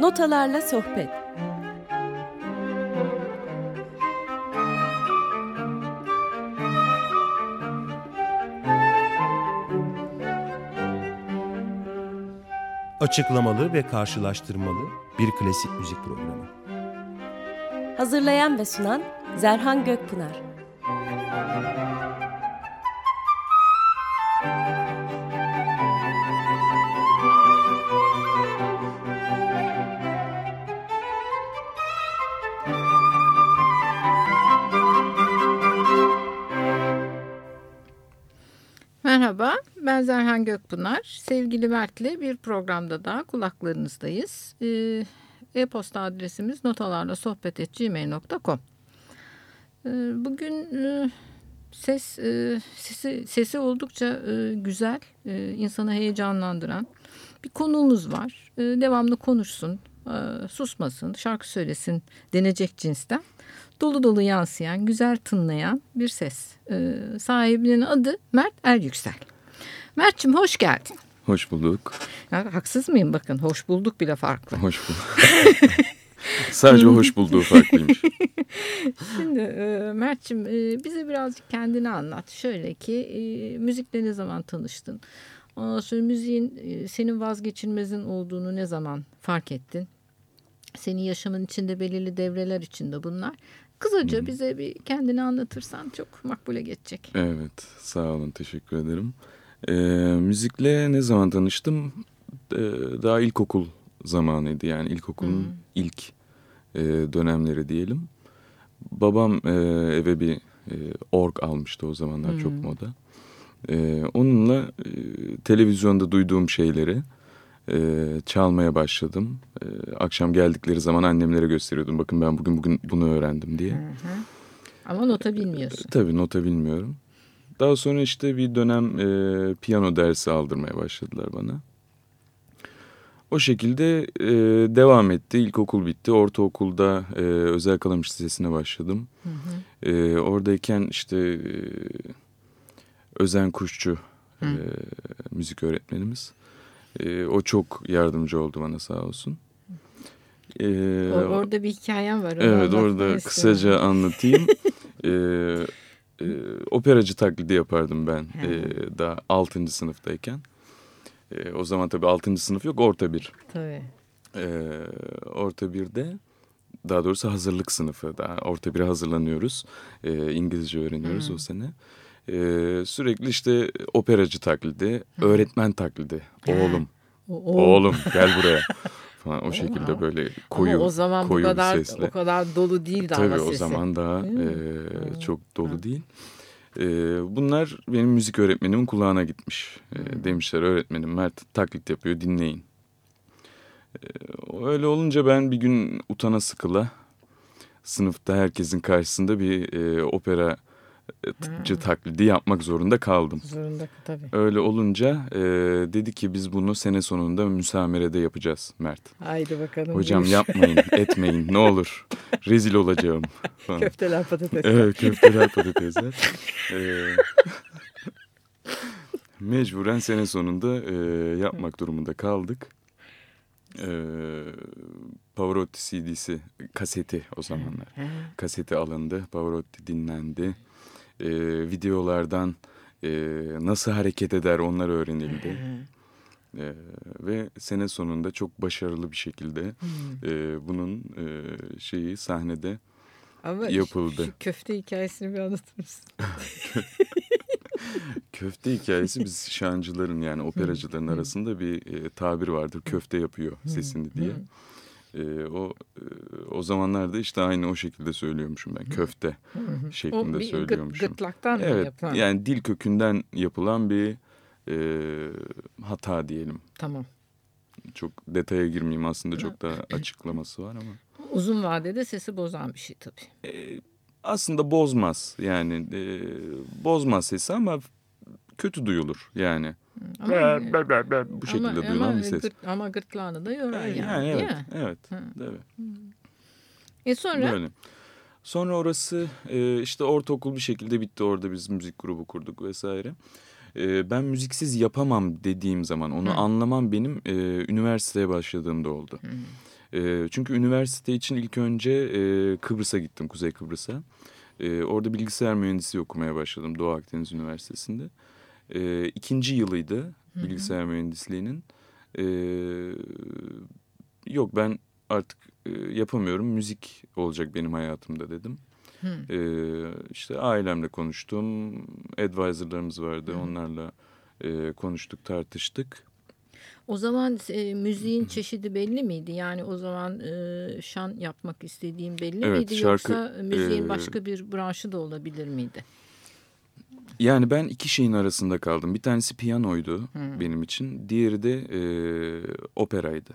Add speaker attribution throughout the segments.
Speaker 1: Notalarla Sohbet
Speaker 2: Açıklamalı ve karşılaştırmalı bir klasik müzik programı.
Speaker 1: Hazırlayan ve sunan Zerhan Gökpınar
Speaker 3: ben Gökpınar. Sevgili Mert'le bir programda daha kulaklarınızdayız. Ee, E-posta adresimiz notalarla sohbet.gmail.com ee, Bugün e, ses e, sesi, sesi oldukça e, güzel, insanı heyecanlandıran bir konuğumuz var. Devamlı konuşsun, susmasın, şarkı söylesin denecek cinsten dolu dolu yansıyan, güzel tınlayan bir ses. Sahibinin adı Mert Eryüksel. Mert'cim hoş geldin.
Speaker 4: Hoş bulduk.
Speaker 3: Ya, haksız mıyım bakın hoş bulduk bile farklı.
Speaker 4: Hoş bulduk. Sadece hoş bulduğu farklıymış.
Speaker 3: Şimdi e, Mert'cim e, bize birazcık kendini anlat. Şöyle ki e, müzikle ne zaman tanıştın? Ondan sonra müziğin e, senin vazgeçilmezin olduğunu ne zaman fark ettin? Senin yaşamın içinde belirli devreler içinde bunlar. Kısaca bize bir kendini anlatırsan çok makbule geçecek.
Speaker 4: Evet sağ olun teşekkür ederim. Ee, müzikle ne zaman tanıştım? Ee, daha ilkokul zamanıydı yani ilkokulun hmm. ilk e, dönemleri diyelim. Babam e, eve bir e, org almıştı o zamanlar hmm. çok moda. E, onunla e, televizyonda duyduğum şeyleri e, çalmaya başladım. E, akşam geldikleri zaman annemlere gösteriyordum. Bakın ben bugün bugün bunu öğrendim diye. Hı hı.
Speaker 3: Ama nota bilmiyorsun.
Speaker 4: E, tabii nota bilmiyorum. Daha sonra işte bir dönem e, piyano dersi aldırmaya başladılar bana. O şekilde e, devam etti. İlkokul bitti. Ortaokulda e, özel kalamış lisesine başladım. Hı hı. E, oradayken işte e, Özen Kuşçu e, müzik öğretmenimiz. E, o çok yardımcı oldu bana sağ olsun.
Speaker 3: E, orada bir hikayem var.
Speaker 4: Evet orada kısaca anlatayım. e, e, operacı taklidi yapardım ben e, daha 6. sınıftayken. E, o zaman tabii 6. sınıf yok orta bir.
Speaker 3: Tabii.
Speaker 4: E, orta birde daha doğrusu hazırlık sınıfı. Daha orta bire hazırlanıyoruz. E, İngilizce öğreniyoruz hmm. o sene. Ee, sürekli işte operacı taklidi, Hı. öğretmen taklidi. Oğlum, o, oğlum gel buraya falan o şekilde böyle koyu ama
Speaker 3: o zaman
Speaker 4: koyu
Speaker 3: bu kadar
Speaker 4: sesle.
Speaker 3: o kadar dolu değildi
Speaker 4: Tabii
Speaker 3: ama sesi.
Speaker 4: o zaman daha e, çok dolu değil. E, bunlar benim müzik öğretmenimin kulağına gitmiş. E, demişler öğretmenim Mert taklit yapıyor dinleyin. E, öyle olunca ben bir gün utana sıkıla sınıfta herkesin karşısında bir e, opera tıpçı taklidi yapmak zorunda kaldım.
Speaker 3: Zorunda tabii.
Speaker 4: Öyle olunca e, dedi ki biz bunu sene sonunda müsamerede yapacağız Mert.
Speaker 3: Haydi bakalım.
Speaker 4: Hocam buyur. yapmayın etmeyin ne olur rezil olacağım.
Speaker 3: Falan. Köfteler patatesler.
Speaker 4: Evet köfteler patatesler. e, mecburen sene sonunda e, yapmak durumunda kaldık. E, Pavarotti CD'si kaseti o zamanlar. Kaseti alındı. Pavarotti dinlendi e, videolardan e, nasıl hareket eder onlar öğrenildi. E, ve sene sonunda çok başarılı bir şekilde e, bunun e, şeyi sahnede
Speaker 3: Ama
Speaker 4: yapıldı.
Speaker 3: Şu, şu köfte hikayesini bir anlatır mısın?
Speaker 4: köfte hikayesi biz şancıların yani operacıların arasında bir e, tabir vardır. Köfte yapıyor sesini diye. E, o e, o zamanlarda işte aynı o şekilde söylüyormuşum ben köfte şeklinde o bir söylüyormuşum.
Speaker 3: Gırtlaktan
Speaker 4: evet,
Speaker 3: yapılan?
Speaker 4: Yani dil kökünden yapılan bir e, hata diyelim.
Speaker 3: Tamam.
Speaker 4: Çok detaya girmeyeyim aslında çok da açıklaması var ama.
Speaker 3: Uzun vadede sesi bozan bir şey tabii.
Speaker 4: E, aslında bozmaz yani e, bozmaz sesi ama kötü duyulur yani. Ama, be, be, be, be, bu şekilde ama, duyulan bir ses.
Speaker 3: Gırt, ama gırtlağını da yorar yani.
Speaker 4: yani evet, evet, evet.
Speaker 3: E sonra?
Speaker 4: Böyle. Sonra orası e, işte ortaokul bir şekilde bitti. Orada biz müzik grubu kurduk vesaire. e, ben müziksiz yapamam dediğim zaman onu
Speaker 3: Hı.
Speaker 4: anlamam benim e, üniversiteye başladığımda oldu. E, çünkü üniversite için ilk önce e, Kıbrıs'a gittim, Kuzey Kıbrıs'a. E, orada bilgisayar mühendisliği okumaya başladım Doğu Akdeniz Üniversitesi'nde. E, ikinci yılıydı bilgisayar mühendisliğinin. E, yok ben artık e, yapamıyorum, müzik olacak benim hayatımda dedim.
Speaker 3: Hı.
Speaker 4: Ee, işte ailemle konuştum. Advisor'larımız vardı. Onlarla e, konuştuk, tartıştık.
Speaker 3: O zaman e, müziğin çeşidi belli miydi? Yani o zaman e, şan yapmak istediğin belli
Speaker 4: Evet,
Speaker 3: miydi?
Speaker 4: şarkı,
Speaker 3: Yoksa müziğin
Speaker 4: e,
Speaker 3: başka bir branşı da olabilir miydi?
Speaker 4: Yani ben iki şeyin arasında kaldım. Bir tanesi piyanoydu benim için. Diğeri de e, operaydı.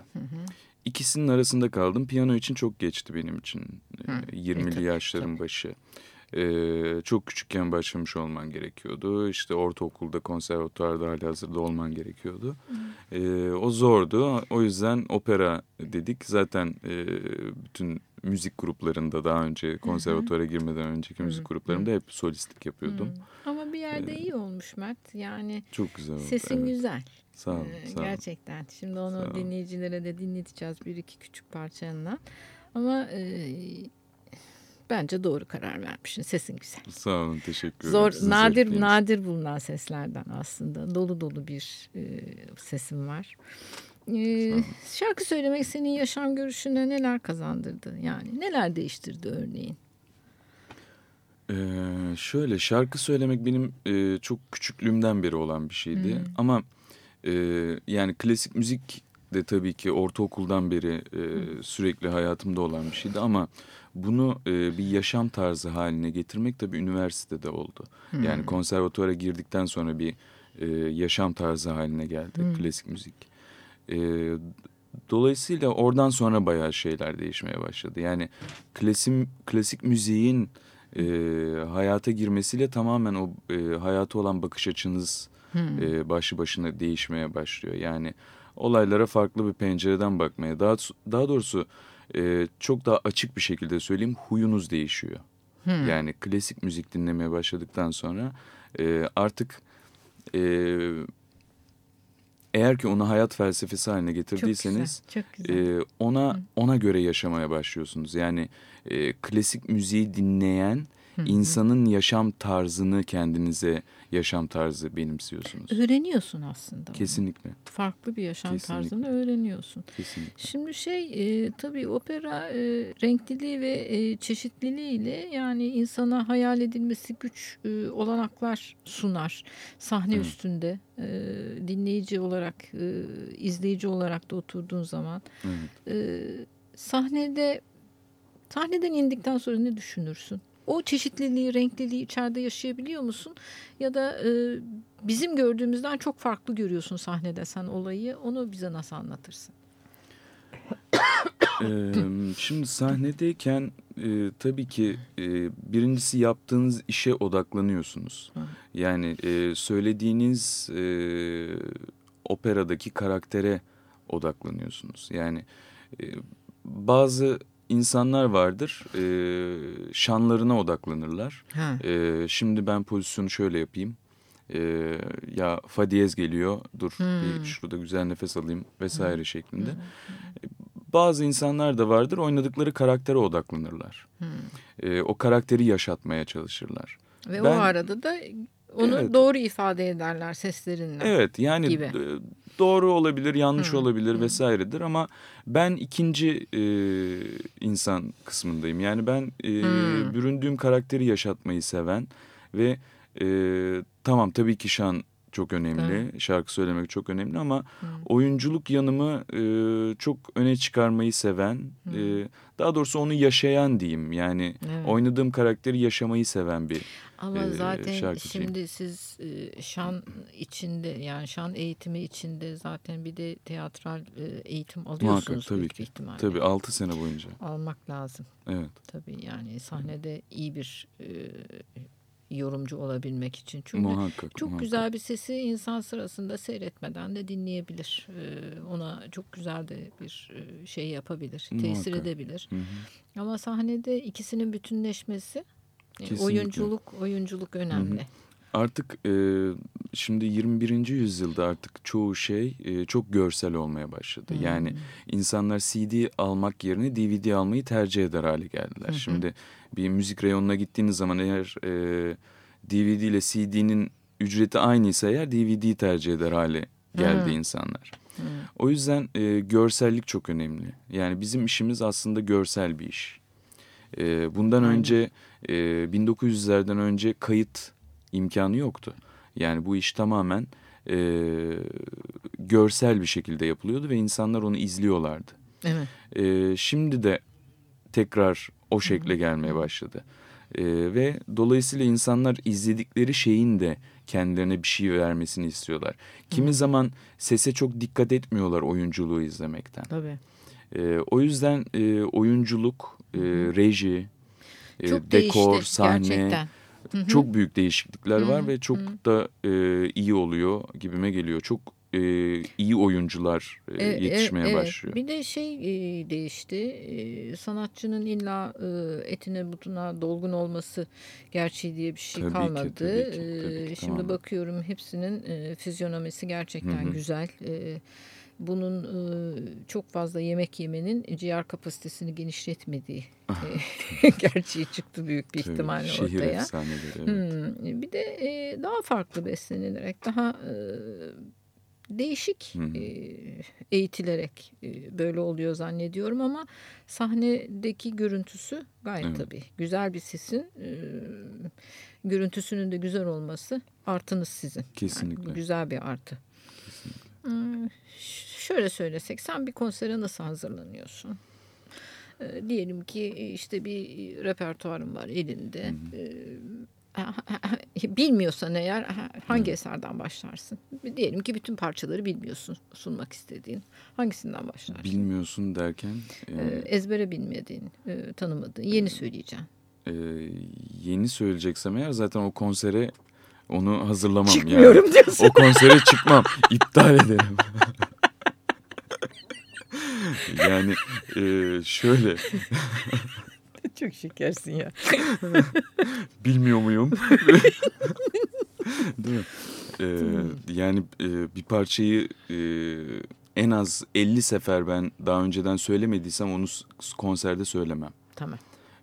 Speaker 4: İkisinin arasında kaldım. Piyano için çok geçti benim için.
Speaker 3: Hı.
Speaker 4: 20'li
Speaker 3: E, tabii,
Speaker 4: yaşların
Speaker 3: tabii.
Speaker 4: başı. E, çok küçükken başlamış olman gerekiyordu. İşte ortaokulda, konservatuvarda hali hazırda olman gerekiyordu. E, o zordu. O yüzden opera dedik. Zaten e, bütün müzik gruplarında daha önce konservatuvara girmeden önceki müzik gruplarımda hep solistlik yapıyordum.
Speaker 3: Ama bir yerde iyi olmuş Mert. Yani
Speaker 4: Çok güzel oldu.
Speaker 3: sesin
Speaker 4: evet.
Speaker 3: güzel.
Speaker 4: Sağ olun.
Speaker 3: Ee,
Speaker 4: sağ olun.
Speaker 3: Gerçekten. Şimdi onu
Speaker 4: Sağ
Speaker 3: dinleyicilere de dinleteceğiz bir iki küçük parçanla. Ama e, bence doğru karar vermişsin. Sesin güzel.
Speaker 4: Sağ olun. Teşekkür ederim.
Speaker 3: Zor,
Speaker 4: Sizin
Speaker 3: nadir nadir bulunan seslerden aslında. Dolu dolu bir e, sesim var. E, şarkı söylemek senin yaşam görüşüne neler kazandırdı? Yani neler değiştirdi örneğin?
Speaker 4: Ee, şöyle şarkı söylemek benim e, çok küçüklüğümden beri olan bir şeydi.
Speaker 3: Hmm.
Speaker 4: Ama e, yani klasik müzik de tabii ki ortaokuldan beri e, sürekli hayatımda olan bir şeydi. Ama bunu e, bir yaşam tarzı haline getirmek tabii üniversitede oldu. Yani konservatuvara girdikten sonra bir e, yaşam tarzı haline geldi klasik müzik. E, dolayısıyla oradan sonra bayağı şeyler değişmeye başladı. Yani klasik klasik müziğin e, hayata girmesiyle tamamen o e, hayata olan bakış açınız e, başlı başına değişmeye başlıyor. Yani olaylara farklı bir pencereden bakmaya, daha daha doğrusu e, çok daha açık bir şekilde söyleyeyim, huyunuz değişiyor. Yani klasik müzik dinlemeye başladıktan sonra e, artık e, eğer ki onu hayat felsefesi haline
Speaker 3: Çok
Speaker 4: getirdiyseniz
Speaker 3: güzel. Çok güzel.
Speaker 4: e, ona ona göre yaşamaya başlıyorsunuz. Yani e, klasik müziği dinleyen insanın yaşam tarzını kendinize yaşam tarzı benimsiyorsunuz.
Speaker 3: Öğreniyorsun aslında. onu.
Speaker 4: Kesinlikle,
Speaker 3: Farklı bir yaşam
Speaker 4: Kesinlikle.
Speaker 3: tarzını öğreniyorsun.
Speaker 4: kesinlikle.
Speaker 3: Şimdi şey e, tabii opera e, renkliliği ve e, çeşitliliğiyle yani insana hayal edilmesi güç e, olanaklar sunar. Sahne
Speaker 4: Hı.
Speaker 3: üstünde e, dinleyici olarak, e, izleyici olarak da oturduğun zaman
Speaker 4: Evet.
Speaker 3: e, sahnede sahneden indikten sonra ne düşünürsün? O çeşitliliği, renkliliği içeride yaşayabiliyor musun? Ya da e, bizim gördüğümüzden çok farklı görüyorsun sahnede sen olayı. Onu bize nasıl anlatırsın?
Speaker 4: Ee, şimdi sahnedeyken e, tabii ki e, birincisi yaptığınız işe odaklanıyorsunuz. Yani e, söylediğiniz e, operadaki karaktere odaklanıyorsunuz. Yani e, bazı insanlar vardır e, şanlarına odaklanırlar.
Speaker 3: Ha.
Speaker 4: E, şimdi ben pozisyonu şöyle yapayım. E, ya fa diyez geliyor dur
Speaker 3: Hmm.
Speaker 4: bir şurada güzel nefes alayım vesaire şeklinde. Bazı insanlar da vardır oynadıkları karaktere odaklanırlar.
Speaker 3: Hmm.
Speaker 4: E, o karakteri yaşatmaya çalışırlar.
Speaker 3: Ve
Speaker 4: Ben-
Speaker 3: o arada da onu
Speaker 4: Evet.
Speaker 3: doğru ifade ederler seslerinle.
Speaker 4: Evet yani
Speaker 3: Gibi.
Speaker 4: doğru olabilir yanlış
Speaker 3: Hı,
Speaker 4: olabilir vesairedir ama ben ikinci e, insan kısmındayım. Yani ben e,
Speaker 3: Hı.
Speaker 4: büründüğüm karakteri yaşatmayı seven ve e, tamam tabii ki şan çok önemli şarkı söylemek çok önemli ama oyunculuk yanımı e, çok öne çıkarmayı seven e, daha doğrusu onu yaşayan diyeyim yani
Speaker 3: Evet.
Speaker 4: oynadığım karakteri yaşamayı seven bir
Speaker 3: Ama
Speaker 4: e,
Speaker 3: zaten
Speaker 4: şarkıcıyım.
Speaker 3: şimdi siz e, şan içinde yani şan eğitimi içinde zaten bir de teatral e, eğitim alıyorsunuz
Speaker 4: tabii
Speaker 3: büyük
Speaker 4: ki.
Speaker 3: ihtimalle.
Speaker 4: tabii 6 sene boyunca
Speaker 3: Almak lazım
Speaker 4: evet.
Speaker 3: tabii yani sahnede iyi bir e, yorumcu olabilmek için. Çünkü
Speaker 4: Muhakkak.
Speaker 3: çok
Speaker 4: muhakkak.
Speaker 3: güzel bir sesi insan sırasında seyretmeden de dinleyebilir. E, ona çok güzel de bir e, şey yapabilir, tesir
Speaker 4: Muhakkak.
Speaker 3: edebilir.
Speaker 4: Hı hı.
Speaker 3: Ama sahnede ikisinin bütünleşmesi e,
Speaker 4: Kesinlikle.
Speaker 3: oyunculuk oyunculuk önemli.
Speaker 4: artık e, şimdi 21. yüzyılda artık çoğu şey e, çok görsel olmaya başladı.
Speaker 3: Hmm.
Speaker 4: Yani insanlar CD almak yerine DVD almayı tercih eder hale geldiler.
Speaker 3: Hı hı.
Speaker 4: Şimdi bir müzik reyonuna gittiğiniz zaman eğer e, DVD ile CD'nin ücreti aynıysa eğer DVD'yi tercih eder hale geldi
Speaker 3: Hı.
Speaker 4: insanlar.
Speaker 3: Hı.
Speaker 4: O yüzden e, görsellik çok önemli. Yani bizim işimiz aslında görsel bir iş. E, bundan
Speaker 3: Aynen.
Speaker 4: önce e, 1900'lerden önce kayıt imkanı yoktu. Yani bu iş tamamen e, görsel bir şekilde yapılıyordu ve insanlar onu izliyorlardı.
Speaker 3: Evet.
Speaker 4: E, şimdi de tekrar o şekle gelmeye başladı. E, ve dolayısıyla insanlar izledikleri şeyin de kendilerine bir şey vermesini istiyorlar. Kimi zaman sese çok dikkat etmiyorlar oyunculuğu izlemekten.
Speaker 3: Tabii.
Speaker 4: E, o yüzden e, oyunculuk, e, reji, e,
Speaker 3: Çok
Speaker 4: dekor,
Speaker 3: değişti
Speaker 4: sahne
Speaker 3: gerçekten. Hı hı.
Speaker 4: çok büyük değişiklikler
Speaker 3: Hı
Speaker 4: var
Speaker 3: hı,
Speaker 4: ve çok
Speaker 3: hı.
Speaker 4: da e, iyi oluyor gibime geliyor. Çok e, iyi oyuncular e,
Speaker 3: E, e,
Speaker 4: yetişmeye
Speaker 3: evet.
Speaker 4: başlıyor.
Speaker 3: Bir de şey e, değişti. E, sanatçının illa e, etine butuna dolgun olması gerçeği diye bir şey
Speaker 4: Tabii ki,
Speaker 3: kalmadı.
Speaker 4: tabii ki,
Speaker 3: E,
Speaker 4: tabii ki,
Speaker 3: şimdi
Speaker 4: tamamen.
Speaker 3: bakıyorum hepsinin e, fizyonomisi gerçekten
Speaker 4: Hı hı.
Speaker 3: güzel. E, bunun e, çok fazla yemek yemenin ciğer kapasitesini genişletmediği e, gerçeği çıktı büyük bir
Speaker 4: Tabii,
Speaker 3: ihtimalle
Speaker 4: şehir
Speaker 3: ortaya.
Speaker 4: efsaneleri. Evet.
Speaker 3: Hmm, Bir de e, daha farklı beslenilerek, daha e, değişik
Speaker 4: Hı hı.
Speaker 3: eğitilerek böyle oluyor zannediyorum ama sahnedeki görüntüsü gayet
Speaker 4: Evet.
Speaker 3: tabii güzel bir sesin görüntüsünün de güzel olması artınız sizin. Yani
Speaker 4: Kesinlikle.
Speaker 3: bu güzel bir artı. Ş- Şöyle söylesek sen bir konsere nasıl hazırlanıyorsun? Diyelim ki işte bir repertuarın var elinde. E, bilmiyorsan eğer ha- hangi eserden başlarsın? Diyelim ki bütün parçaları bilmiyorsun sunmak istediğin. Hangisinden başlarsın?
Speaker 4: Bilmiyorsun derken
Speaker 3: E,
Speaker 4: e,
Speaker 3: ezbere bilmediğin, e, tanımadığın, yeni söyleyeceğim.
Speaker 4: e, yeni söyleyeceksem eğer zaten o konsere onu hazırlamam.
Speaker 3: Çıkmıyorum
Speaker 4: yani.
Speaker 3: diyorsun.
Speaker 4: O konsere çıkmam. iptal ederim. yani e, şöyle
Speaker 3: Çok şekersin ya.
Speaker 4: bilmiyor muyum? Değil mi? Ee, yani e, bir parçayı e, en az 50 sefer ben daha önceden söylemediysem onu konserde söylemem.
Speaker 3: Tamam.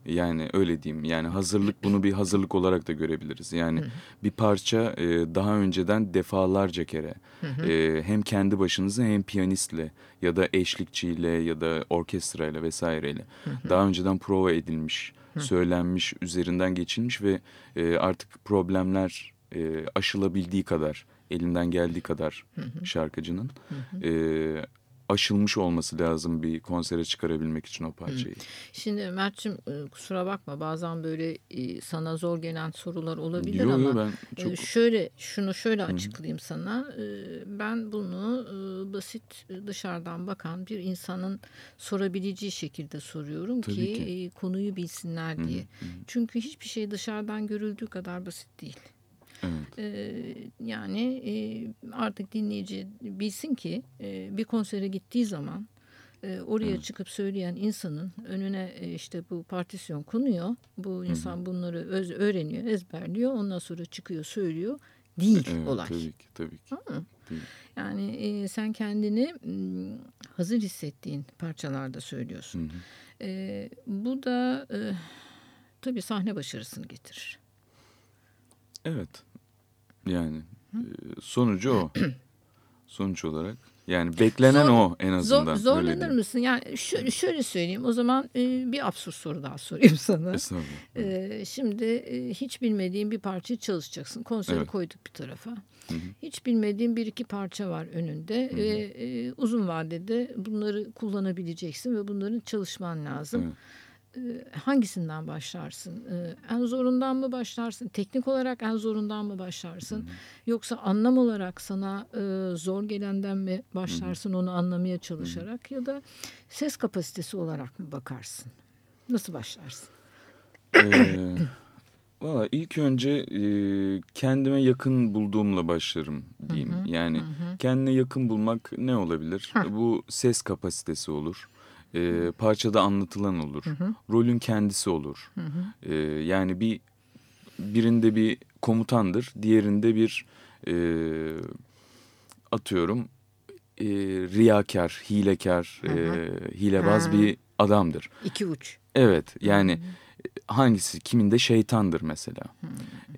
Speaker 4: Yani öyle diyeyim. Yani hazırlık bunu bir hazırlık olarak da görebiliriz. Yani bir parça e, daha önceden defalarca kere e, hem kendi başınıza hem piyanistle ya da eşlikçiyle ya da orkestrayla vesaireyle daha önceden prova edilmiş, söylenmiş, üzerinden geçilmiş ve e, artık problemler e, aşılabildiği kadar, elinden geldiği kadar şarkıcının e, aşılmış olması lazım bir konsere çıkarabilmek için o parçayı.
Speaker 3: Şimdi Mert'cim e, kusura bakma bazen böyle sana zor gelen sorular olabilir
Speaker 4: Yo, yo,
Speaker 3: ama
Speaker 4: ben çok
Speaker 3: şöyle şunu şöyle açıklayayım sana. E, Ben bunu basit dışarıdan bakan bir insanın sorabileceği şekilde soruyorum
Speaker 4: Tabii
Speaker 3: ki,
Speaker 4: ki.
Speaker 3: konuyu bilsinler diye. Çünkü hiçbir şey dışarıdan görüldüğü kadar basit değil.
Speaker 4: Evet.
Speaker 3: Ee, yani e, artık dinleyici bilsin ki e, bir konsere gittiği zaman e, oraya çıkıp söyleyen insanın önüne e, işte bu partisyon konuyor. Bu insan bunları öz, öğreniyor, ezberliyor. Ondan sonra çıkıyor, söylüyor. Değil
Speaker 4: Evet,
Speaker 3: olay.
Speaker 4: tabii ki tabii ki. Değil.
Speaker 3: Yani e, sen kendini hazır hissettiğin parçalarda söylüyorsun.
Speaker 4: Hı hı.
Speaker 3: E, bu da e, tabii sahne başarısını getirir.
Speaker 4: Evet. Yani e, sonucu o. Sonuç olarak. Yani beklenen
Speaker 3: Zor-
Speaker 4: o en azından.
Speaker 3: zorlanır mısın? Yani şöyle, şöyle söyleyeyim. O zaman e, bir absürt soru daha sorayım sana. E, şimdi e, hiç bilmediğin bir parçayı çalışacaksın. Konseri
Speaker 4: Evet.
Speaker 3: koyduk bir tarafa.
Speaker 4: Hı hı.
Speaker 3: Hiç bilmediğin bir iki parça var önünde ve e, uzun vadede bunları kullanabileceksin ve bunların çalışman lazım.
Speaker 4: Evet.
Speaker 3: E, hangisinden başlarsın? E, en zorundan mı başlarsın? Teknik olarak en zorundan mı başlarsın? Yoksa anlam olarak sana e, zor gelenden mi başlarsın onu anlamaya çalışarak ya da ses kapasitesi olarak mı bakarsın? Nasıl başlarsın?
Speaker 4: Ee, Valla ilk önce e, kendime yakın bulduğumla başlarım diyeyim. yani kendine yakın bulmak ne olabilir? Bu ses kapasitesi olur. E, parçada anlatılan olur. Rolün kendisi olur. E, yani bir birinde bir komutandır. Diğerinde bir e, atıyorum e, riyakar, hilekar, e, hilebaz
Speaker 3: Ha.
Speaker 4: bir adamdır.
Speaker 3: İki uç.
Speaker 4: Evet yani hangisi kiminde şeytandır mesela.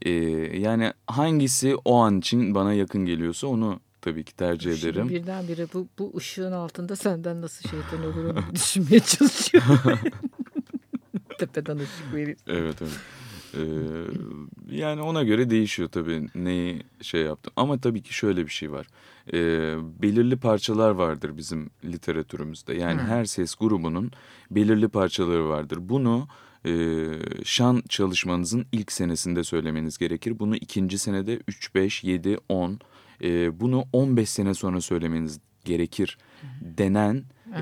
Speaker 4: E, yani hangisi o an için bana yakın geliyorsa onu tabii ki tercih
Speaker 3: Şimdi
Speaker 4: ederim.
Speaker 3: birdenbire bu, bu ışığın altında senden nasıl şeytan olurum düşünmeye çalışıyorum. Tepeden ışık verip.
Speaker 4: Evet evet. Ee, yani ona göre değişiyor tabii neyi şey yaptım. Ama tabii ki şöyle bir şey var. Ee, belirli parçalar vardır bizim literatürümüzde. Yani
Speaker 3: Hı.
Speaker 4: her ses grubunun belirli parçaları vardır. Bunu e, şan çalışmanızın ilk senesinde söylemeniz gerekir. Bunu ikinci senede 3, 5, 7, 10 e, bunu 15 sene sonra söylemeniz gerekir denen e,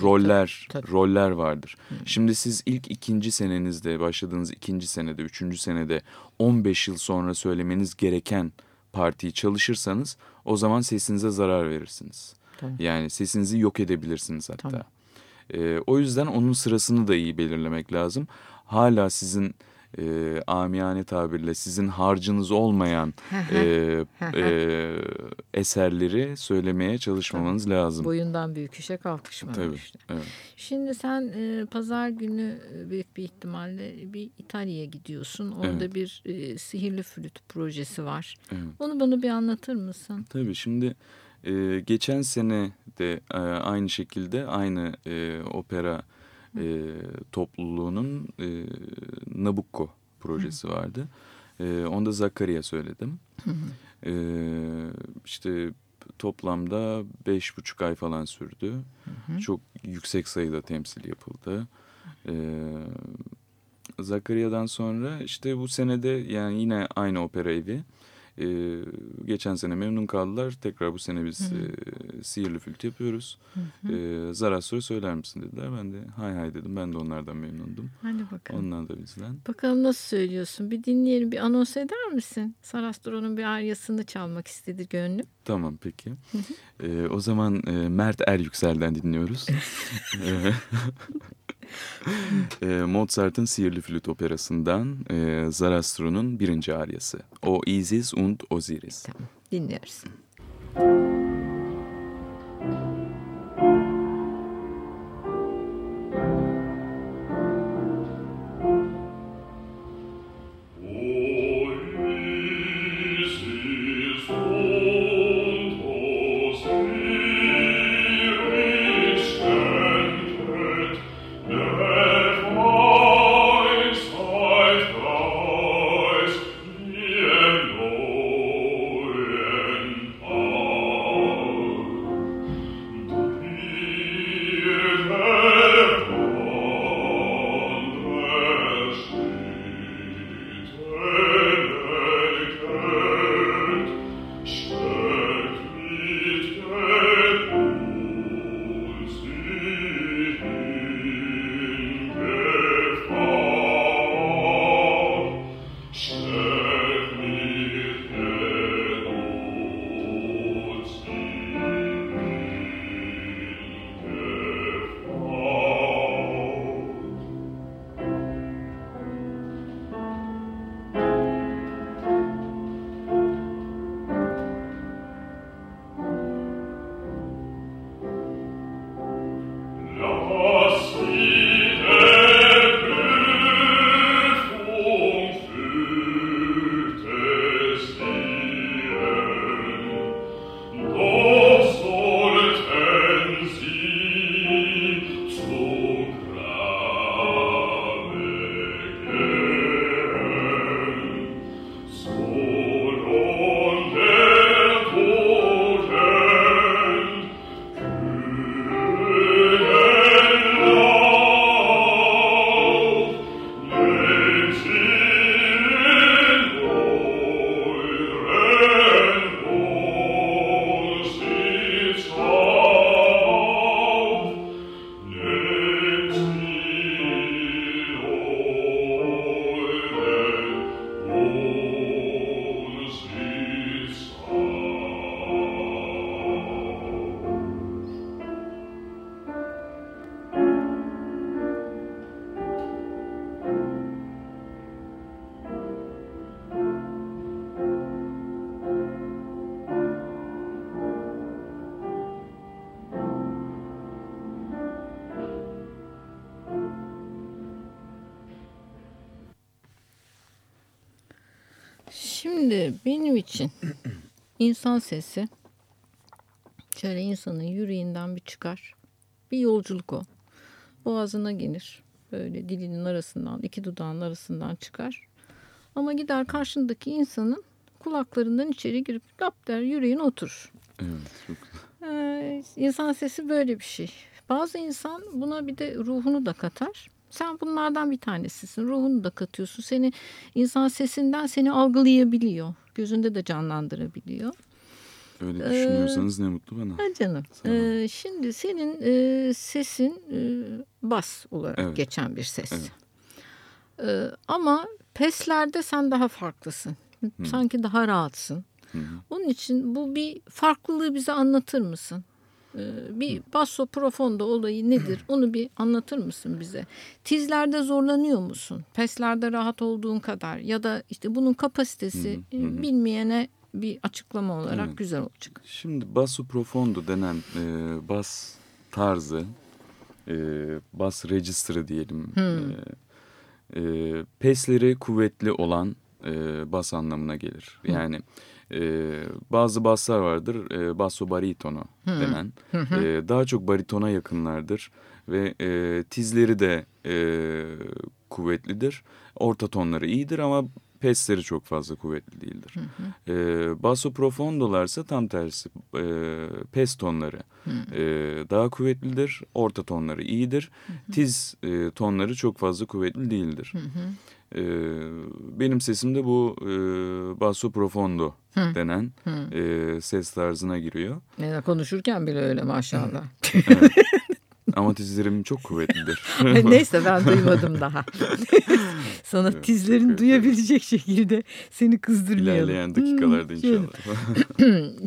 Speaker 4: roller
Speaker 3: tabii, tabii.
Speaker 4: roller vardır. Şimdi siz ilk ikinci senenizde başladığınız ikinci senede, üçüncü senede 15 yıl sonra söylemeniz gereken partiyi çalışırsanız o zaman sesinize zarar verirsiniz.
Speaker 3: Tamam.
Speaker 4: Yani sesinizi yok edebilirsiniz hatta. Ee, o yüzden onun sırasını da iyi belirlemek lazım. Hala sizin e, amiyane tabirle sizin harcınız olmayan e, e, eserleri söylemeye çalışmamanız lazım.
Speaker 3: Boyundan büyük işe kalkışma.
Speaker 4: Tabii.
Speaker 3: işte.
Speaker 4: Evet.
Speaker 3: Şimdi sen e, pazar günü e, büyük bir ihtimalle bir İtalya'ya gidiyorsun. Orada
Speaker 4: Evet.
Speaker 3: bir e, sihirli flüt projesi var.
Speaker 4: Evet.
Speaker 3: Onu bana bir anlatır mısın?
Speaker 4: Tabii şimdi e, geçen sene de e, aynı şekilde aynı e, opera e, topluluğunun e, Nabucco projesi vardı. E, onda Zakaria söyledim. E, işte toplamda beş buçuk ay falan sürdü. Çok yüksek sayıda temsil yapıldı. E, Zakaria'dan sonra işte bu senede yani yine aynı opera evi. Ee, geçen sene memnun kaldılar. Tekrar bu sene biz e, sihirli flüt yapıyoruz. Ee, Zarastro'yu söyler misin dediler. Ben de hay hay dedim. Ben de onlardan memnundum.
Speaker 3: Hadi bakalım.
Speaker 4: Onlar da bizden.
Speaker 3: Bakalım nasıl söylüyorsun? Bir dinleyelim, bir anons eder misin? Sarastro'nun bir aryasını çalmak istedi gönlüm.
Speaker 4: Tamam peki. Ee, o zaman e, Mert Er Yüksel'den dinliyoruz. Ee, Mozart'ın Sihirli Flüt Operası'ndan e, Zarastro'nun birinci aryası. O Isis und Osiris.
Speaker 3: Tamam, dinliyoruz.
Speaker 5: Neuen
Speaker 3: için insan sesi şöyle insanın yüreğinden bir çıkar. Bir yolculuk o. Boğazına gelir. Böyle dilinin arasından, iki dudağın arasından çıkar. Ama gider karşındaki insanın kulaklarından içeri girip lap der yüreğine oturur.
Speaker 4: Evet, çok
Speaker 3: Ee, insan sesi böyle bir şey. Bazı insan buna bir de ruhunu da katar. Sen bunlardan bir tanesisin. Ruhunu da katıyorsun. Seni insan sesinden seni algılayabiliyor. Gözünde de canlandırabiliyor.
Speaker 4: öyle düşünüyorsanız ne mutlu bana.
Speaker 3: Ha canım. Ee, şimdi senin e, sesin e, bas olarak
Speaker 4: Evet.
Speaker 3: geçen bir ses.
Speaker 4: Evet.
Speaker 3: Ee, ama peslerde sen daha farklısın. Sanki daha rahatsın.
Speaker 4: Hı hı.
Speaker 3: Onun için bu bir farklılığı bize anlatır mısın? Ee, bir basso profondo olayı nedir? Onu bir anlatır mısın bize? Tizlerde zorlanıyor musun? Peslerde rahat olduğun kadar ya da işte bunun kapasitesi e, bilmeyene bir açıklama olarak
Speaker 4: Evet.
Speaker 3: güzel olacak.
Speaker 4: Şimdi basso profondo denen e, bas tarzı, e, bas register'ı diyelim. E, e, pesleri kuvvetli olan e, bas anlamına gelir. Yani e, bazı baslar vardır, e, basso baritono denen. E, daha çok baritona yakınlardır ve e, tizleri de e, kuvvetlidir. Orta tonları iyidir ama pesleri çok fazla kuvvetli değildir. E, basso profondolarsa tam tersi. E, pes tonları e, daha kuvvetlidir. Orta tonları iyidir. Tiz e, tonları çok fazla kuvvetli değildir. E, benim sesim de bu e, basso profondo denen e, ses tarzına giriyor.
Speaker 3: Yani konuşurken bile öyle maşallah.
Speaker 4: Ama tizlerim çok kuvvetlidir.
Speaker 3: Neyse ben duymadım daha. Sana
Speaker 4: Evet,
Speaker 3: tizlerin duyabilecek şekilde seni kızdırmayalım.
Speaker 4: İlerleyen dakikalarda inşallah.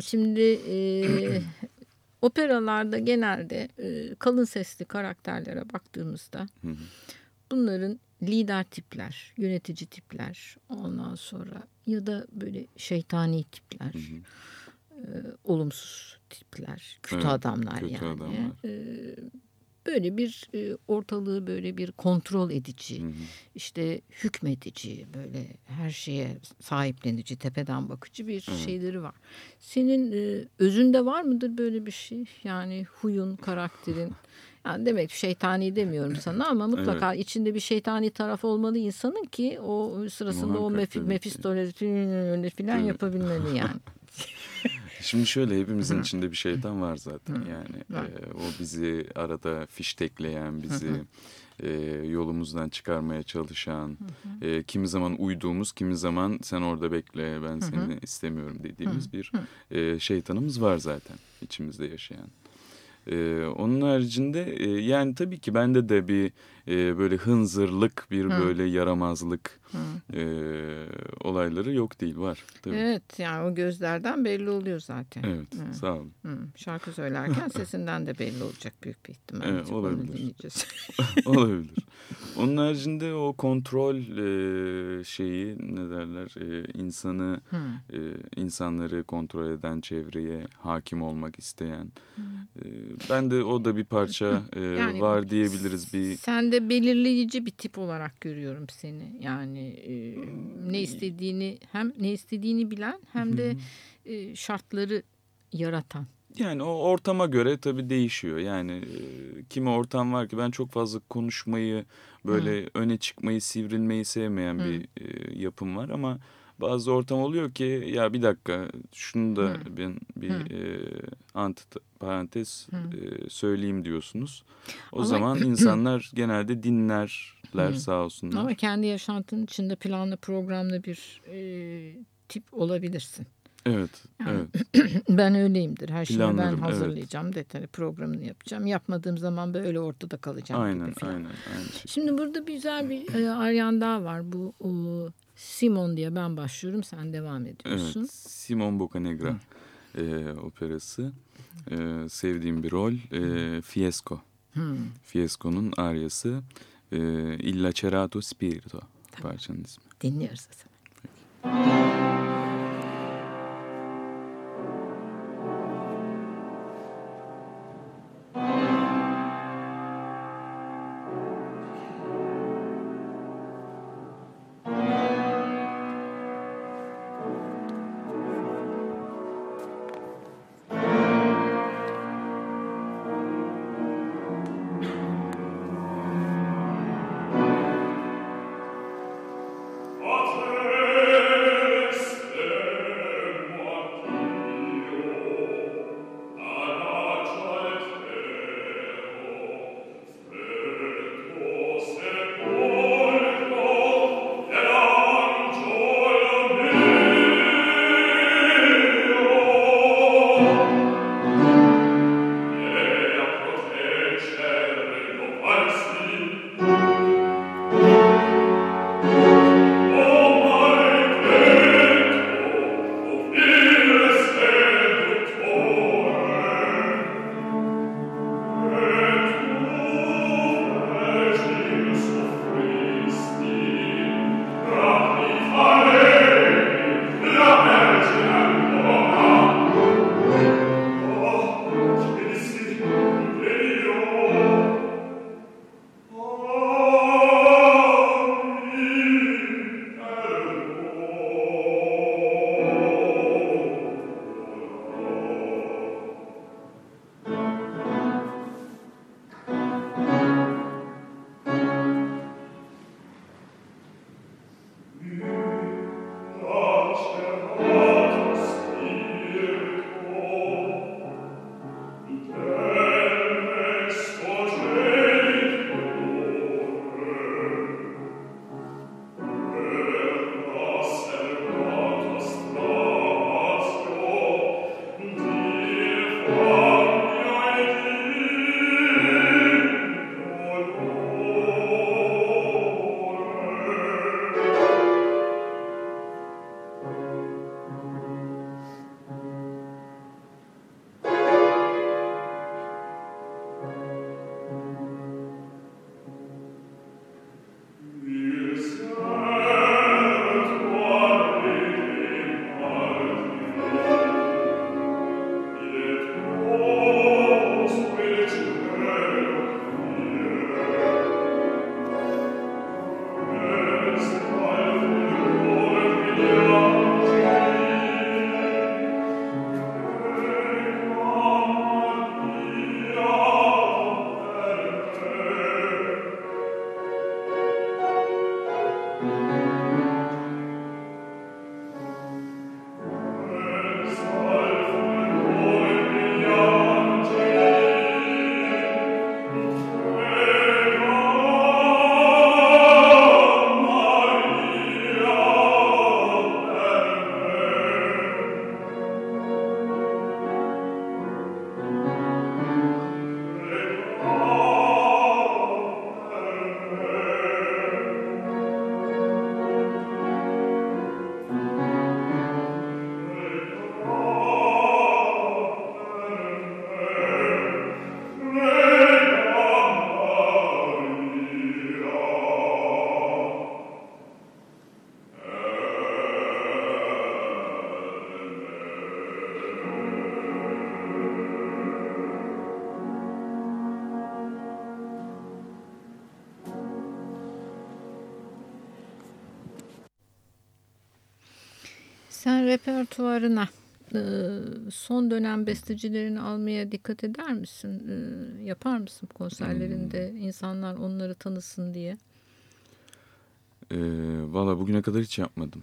Speaker 3: Şimdi e, operalarda genelde e, kalın sesli karakterlere baktığımızda
Speaker 4: Hı hı.
Speaker 3: bunların lider tipler, yönetici tipler, ondan sonra ya da böyle şeytani tipler, e, olumsuz tipler, kötü
Speaker 4: Evet,
Speaker 3: adamlar
Speaker 4: kötü
Speaker 3: yani.
Speaker 4: adamlar.
Speaker 3: E, böyle bir e, ortalığı böyle bir kontrol edici,
Speaker 4: Hı hı.
Speaker 3: işte hükmedici, böyle her şeye sahiplenici, tepeden bakıcı bir şeyleri var. Senin e, özünde var mıdır böyle bir şey? Yani huyun, karakterin. Yani demek şeytani demiyorum sana ama mutlaka içinde bir şeytani taraf olmalı insanın ki o sırasında o
Speaker 4: Muhakkak
Speaker 3: mefi,
Speaker 4: tabii ki.
Speaker 3: mefistoleri falan yapabilmeli yani.
Speaker 4: Şimdi şöyle hepimizin içinde bir şeytan var zaten. Yani e, o bizi arada fiştekleyen bizi e, yolumuzdan çıkarmaya çalışan e, kimi zaman uyduğumuz kimi zaman sen orada bekle ben seni istemiyorum dediğimiz bir e, şeytanımız var zaten içimizde yaşayan. E, onun haricinde e, yani tabii ki bende de bir e, böyle hınzırlık bir böyle yaramazlık e, olayları yok değil var. Tabii.
Speaker 3: evet yani o gözlerden belli oluyor zaten.
Speaker 4: Evet, sağ olun.
Speaker 3: Hı, şarkı söylerken sesinden de belli olacak büyük bir ihtimalle.
Speaker 4: Evet, olabilir. Olabilir. Onun haricinde o kontrol e, şeyi ne derler e, insanı e, insanları kontrol eden çevreye hakim olmak isteyen e, ben de o da bir parça e,
Speaker 3: Yani
Speaker 4: var diyebiliriz bir
Speaker 3: Sen de belirleyici bir tip olarak görüyorum seni. Yani e, ne istediğini hem ne istediğini bilen hem de e, şartları yaratan.
Speaker 4: yani o ortama göre tabii değişiyor. Yani e, kimi ortam var ki ben çok fazla konuşmayı böyle öne çıkmayı sivrilmeyi sevmeyen bir e, yapım var ama bazı ortam oluyor ki ya bir dakika şunu da ben bir e, anti parantez e, söyleyeyim diyorsunuz. O
Speaker 3: Ama-
Speaker 4: zaman insanlar genelde dinlerler sağ olsunlar.
Speaker 3: Ama kendi yaşantının içinde planlı programlı bir e, tip olabilirsin.
Speaker 4: Evet,
Speaker 3: Yani
Speaker 4: evet.
Speaker 3: ben öyleyimdir. Her şeyi ben
Speaker 4: Planlarım, evet.
Speaker 3: hazırlayacağım. Detaylı programını yapacağım. Yapmadığım zaman böyle ortada kalacağım.
Speaker 4: Aynen,
Speaker 3: gibi falan.
Speaker 4: aynen, aynı şey.
Speaker 3: Şimdi burada bir güzel bir e, aryan daha var. Bu o, Simon diye ben başlıyorum. Sen devam ediyorsun.
Speaker 4: Evet, Simon Boccanegra e, operası. E, sevdiğim bir rol. E, Fiesco. Fiesco'nun aryası. E, Il Lacerato Spirito parçanın ismi.
Speaker 3: Dinliyoruz zaten. repertuarına e, son dönem bestecilerini almaya dikkat eder misin? E, yapar mısın konserlerinde
Speaker 4: Hmm.
Speaker 3: insanlar onları tanısın diye?
Speaker 4: E, Valla bugüne kadar hiç yapmadım.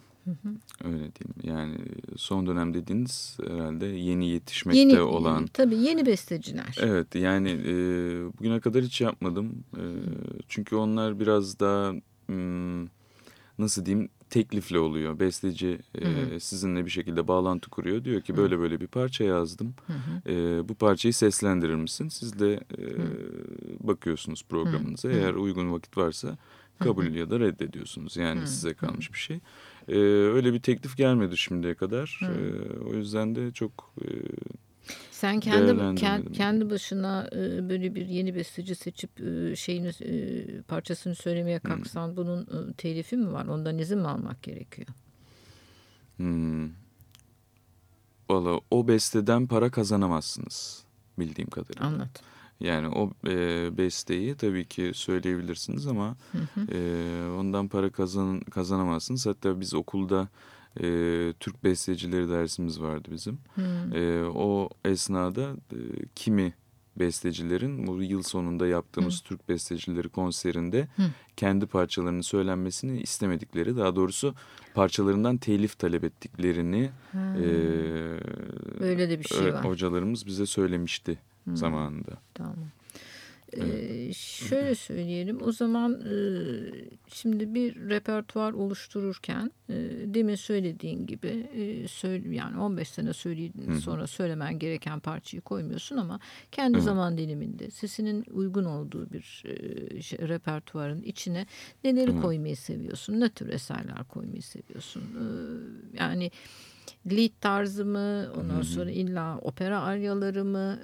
Speaker 4: Öyle diyeyim. Yani son dönem dediğiniz herhalde yeni yetişmekte
Speaker 3: Yeni
Speaker 4: olan.
Speaker 3: tabii yeni besteciler.
Speaker 4: Evet yani e, bugüne kadar hiç yapmadım. E, çünkü onlar biraz daha hmm, nasıl diyeyim teklifli oluyor. Besteci e, sizinle bir şekilde bağlantı kuruyor. Diyor ki böyle böyle bir parça yazdım. E, bu parçayı seslendirir misin? Siz de e, bakıyorsunuz programınıza. Eğer uygun vakit varsa kabul ya da reddediyorsunuz. Yani size kalmış bir şey. E, öyle bir teklif gelmedi şimdiye kadar. E, o yüzden de çok... E,
Speaker 3: Sen kendi kendi, başına e, böyle bir yeni besteci seçip e, şeyini e, parçasını söylemeye kalksan bunun e, telifi mi var? Ondan izin mi almak gerekiyor?
Speaker 4: Hmm. Valla o besteden para kazanamazsınız bildiğim kadarıyla.
Speaker 3: Anlat.
Speaker 4: Yani o e, besteyi tabii ki söyleyebilirsiniz ama e, ondan para kazan kazanamazsınız. Hatta biz okulda e, Türk bestecileri dersimiz vardı bizim. E, o esnada e, kimi bestecilerin bu yıl sonunda yaptığımız Türk bestecileri konserinde kendi parçalarının söylenmesini istemedikleri daha doğrusu parçalarından telif talep ettiklerini e,
Speaker 3: Böyle de bir şey var.
Speaker 4: hocalarımız bize söylemişti zamanında.
Speaker 3: Tamam. Şöyle söyleyelim. O zaman şimdi bir repertuar oluştururken demin söylediğin gibi söyle, yani 15 sene söylediğin sonra söylemen gereken parçayı koymuyorsun ama kendi zaman diliminde sesinin uygun olduğu bir şey, repertuarın içine neleri koymayı seviyorsun? Ne tür eserler koymayı seviyorsun? Yani lead tarzı mı? Ondan sonra illa opera aryaları mı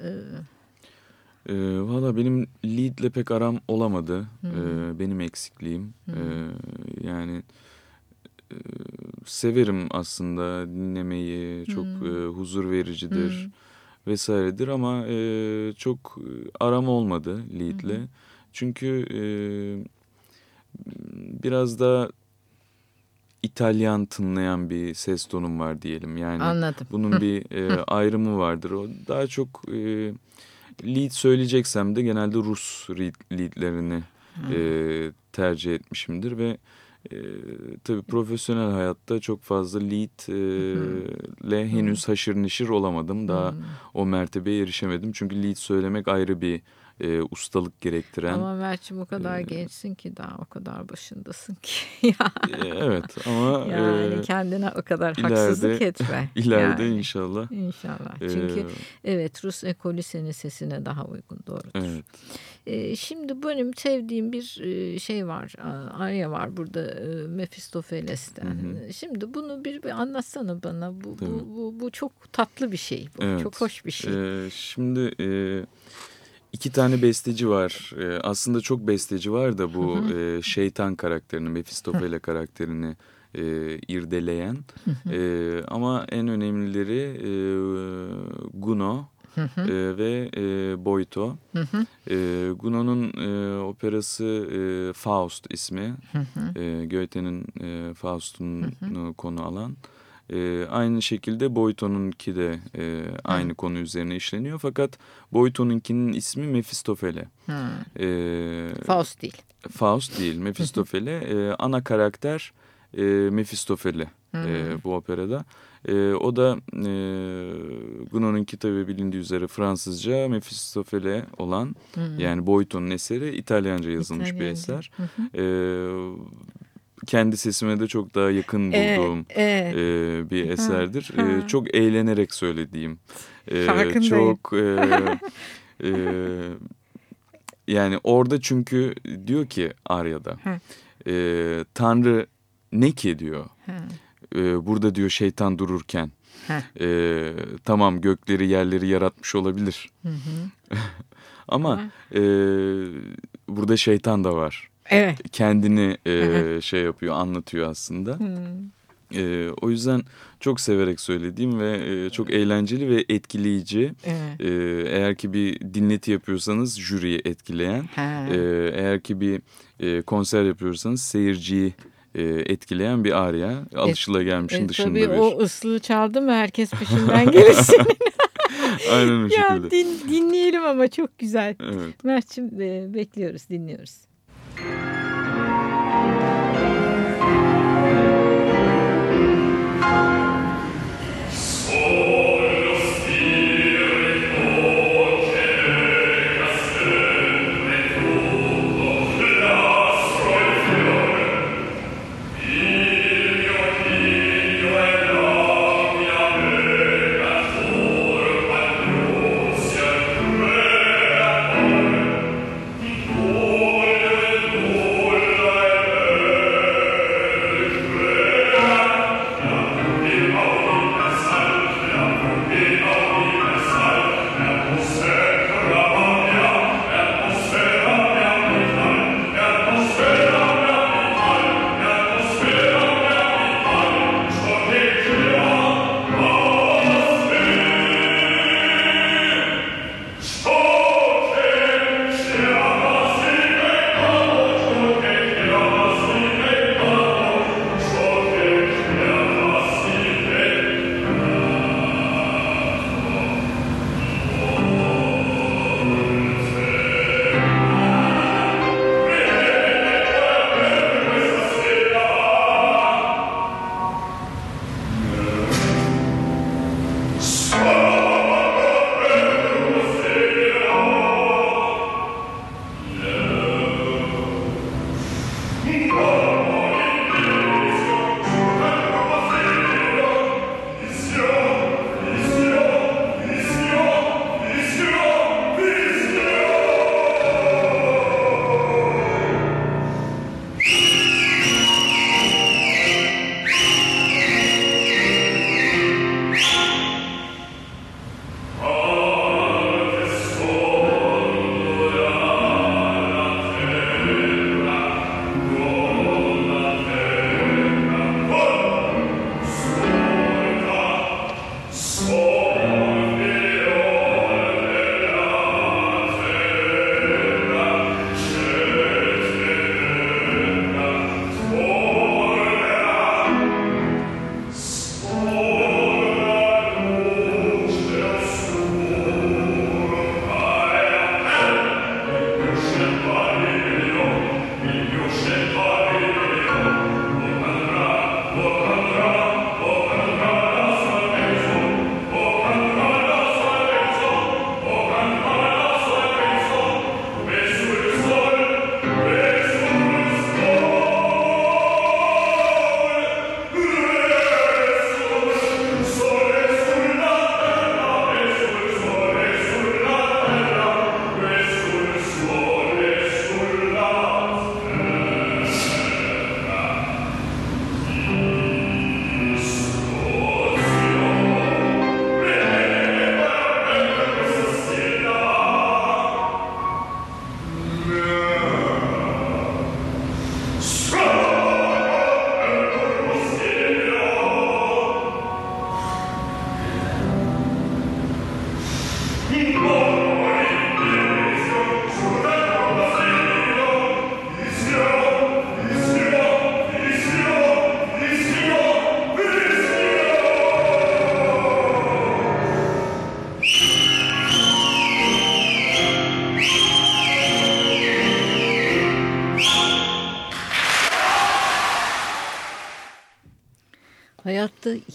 Speaker 3: e,
Speaker 4: Valla benim leadle pek aram olamadı. E, benim eksikliğim. E, yani e, severim aslında dinlemeyi. Çok e, huzur vericidir vesairedir ama e, çok e, aram olmadı leadle. Çünkü e, biraz da İtalyan tınlayan bir ses tonum var diyelim. Yani
Speaker 3: Anladım.
Speaker 4: bunun bir e, ayrımı vardır. O daha çok e, lead söyleyeceksem de genelde Rus lead- leadlerini e, tercih etmişimdir ve e, tabii profesyonel hayatta çok fazla lead e, henüz haşır neşir olamadım. Daha o mertebeye erişemedim. Çünkü lead söylemek ayrı bir e, ustalık gerektiren.
Speaker 3: Ama Mert'ciğim o kadar gençsin ki daha o kadar başındasın ki.
Speaker 4: E, evet ama
Speaker 3: yani
Speaker 4: e,
Speaker 3: kendine o kadar haksızlık
Speaker 4: ileride-
Speaker 3: etme.
Speaker 4: ileride
Speaker 3: Yani,
Speaker 4: inşallah.
Speaker 3: İnşallah.
Speaker 4: e,
Speaker 3: Çünkü evet Rus ekolü senin sesine daha uygun doğrudur.
Speaker 4: evet.
Speaker 3: E, şimdi benim sevdiğim bir e, şey var. Arya var burada e, Mephistopheles'ten. Şimdi bunu bir, bir anlatsana bana. Bu,
Speaker 4: Tabii.
Speaker 3: bu, bu, bu çok tatlı bir şey. Bu.
Speaker 4: Evet.
Speaker 3: Çok hoş bir şey.
Speaker 4: Ee, şimdi e, iki tane besteci var. E, aslında çok besteci var da bu e, şeytan karakterini, Mephistopheles karakterini e, irdeleyen. E, ama en önemlileri e, Guno e, ve e, Boito. E, Guno'nun e, operası e, Faust ismi. E, Goethe'nin e, Faust'unu konu alan. E, aynı şekilde Boito'nunki de e, aynı konu üzerine işleniyor. Fakat Boito'nunkinin ismi Mephistopheles.
Speaker 3: Ha,
Speaker 4: E,
Speaker 3: Faust değil.
Speaker 4: Faust değil, Mephistopheles. E, ana karakter e, Mephistopheles e, bu operada. E, o da e, Gounod'unki tabii bilindiği üzere Fransızca Mephistopheles olan yani Boito'nun eseri İtalyanca yazılmış bir
Speaker 3: İtalyanca.
Speaker 4: eser. E, kendi sesime de çok daha yakın bulduğum
Speaker 3: Evet, evet.
Speaker 4: e, bir eserdir.
Speaker 3: ha.
Speaker 4: E, çok eğlenerek söylediğim. E,
Speaker 3: Farkındayım.
Speaker 4: çok e, e, yani orada çünkü diyor ki Arya'da
Speaker 3: Hı.
Speaker 4: e, Tanrı ne ki diyor. E, burada diyor şeytan dururken.
Speaker 3: Heh.
Speaker 4: E, tamam gökleri yerleri yaratmış olabilir. Ama e, burada şeytan da var.
Speaker 3: Evet.
Speaker 4: Kendini e, şey yapıyor anlatıyor aslında. E, o yüzden çok severek söylediğim ve e, çok eğlenceli ve etkileyici.
Speaker 3: Evet.
Speaker 4: E, eğer ki bir dinleti yapıyorsanız jüriyi etkileyen. E, eğer ki bir e, konser yapıyorsanız seyirciyi e, etkileyen bir arya. Alışılagelmişin
Speaker 5: E,
Speaker 4: dışında
Speaker 5: tabii
Speaker 4: bir.
Speaker 5: o ıslığı çaldı mı herkes peşinden gelir
Speaker 4: Aynen o
Speaker 5: ya
Speaker 4: şekilde.
Speaker 5: din, dinleyelim ama çok güzel.
Speaker 4: Evet.
Speaker 5: Mert'ciğim e, bekliyoruz, dinliyoruz. Hayatta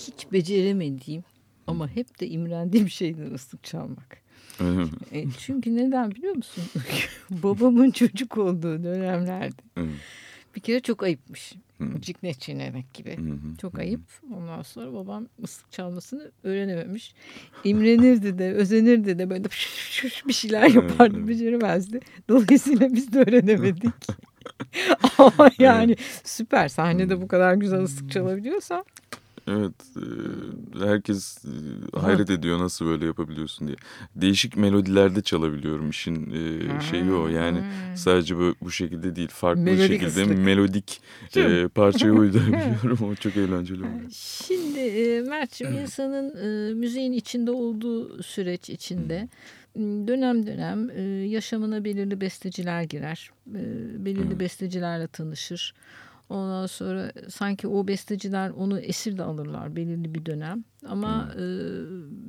Speaker 5: hiç beceremediğim ama hep de imrendiğim şeyden ıslık çalmak. E, çünkü neden biliyor musun? Babamın çocuk olduğu dönemlerde bir kere çok ayıpmış.
Speaker 4: Hı.
Speaker 5: Ciklet çiğnemek gibi. Çok ayıp. Ondan sonra babam ıslık çalmasını öğrenememiş. İmrenirdi de, özenirdi de böyle bir şeyler yapardı, beceremezdi. Dolayısıyla biz de öğrenemedik. Ama yani süper. Sahnede bu kadar güzel ıslık çalabiliyorsa
Speaker 4: Evet, herkes hayret ediyor nasıl böyle yapabiliyorsun diye. Değişik melodilerde çalabiliyorum işin şeyi o. Yani sadece bu, bu şekilde değil, farklı
Speaker 5: Melodik
Speaker 4: şekilde
Speaker 5: ıslık.
Speaker 4: melodik e, parçayı uydurabiliyorum. o çok eğlenceli oluyor.
Speaker 5: Şimdi Mert'ciğim insanın müziğin içinde olduğu süreç içinde dönem dönem yaşamına belirli besteciler girer. Belirli
Speaker 4: Evet.
Speaker 5: bestecilerle tanışır.
Speaker 3: Ondan sonra sanki o besteciler onu esir de alırlar belirli bir dönem. Ama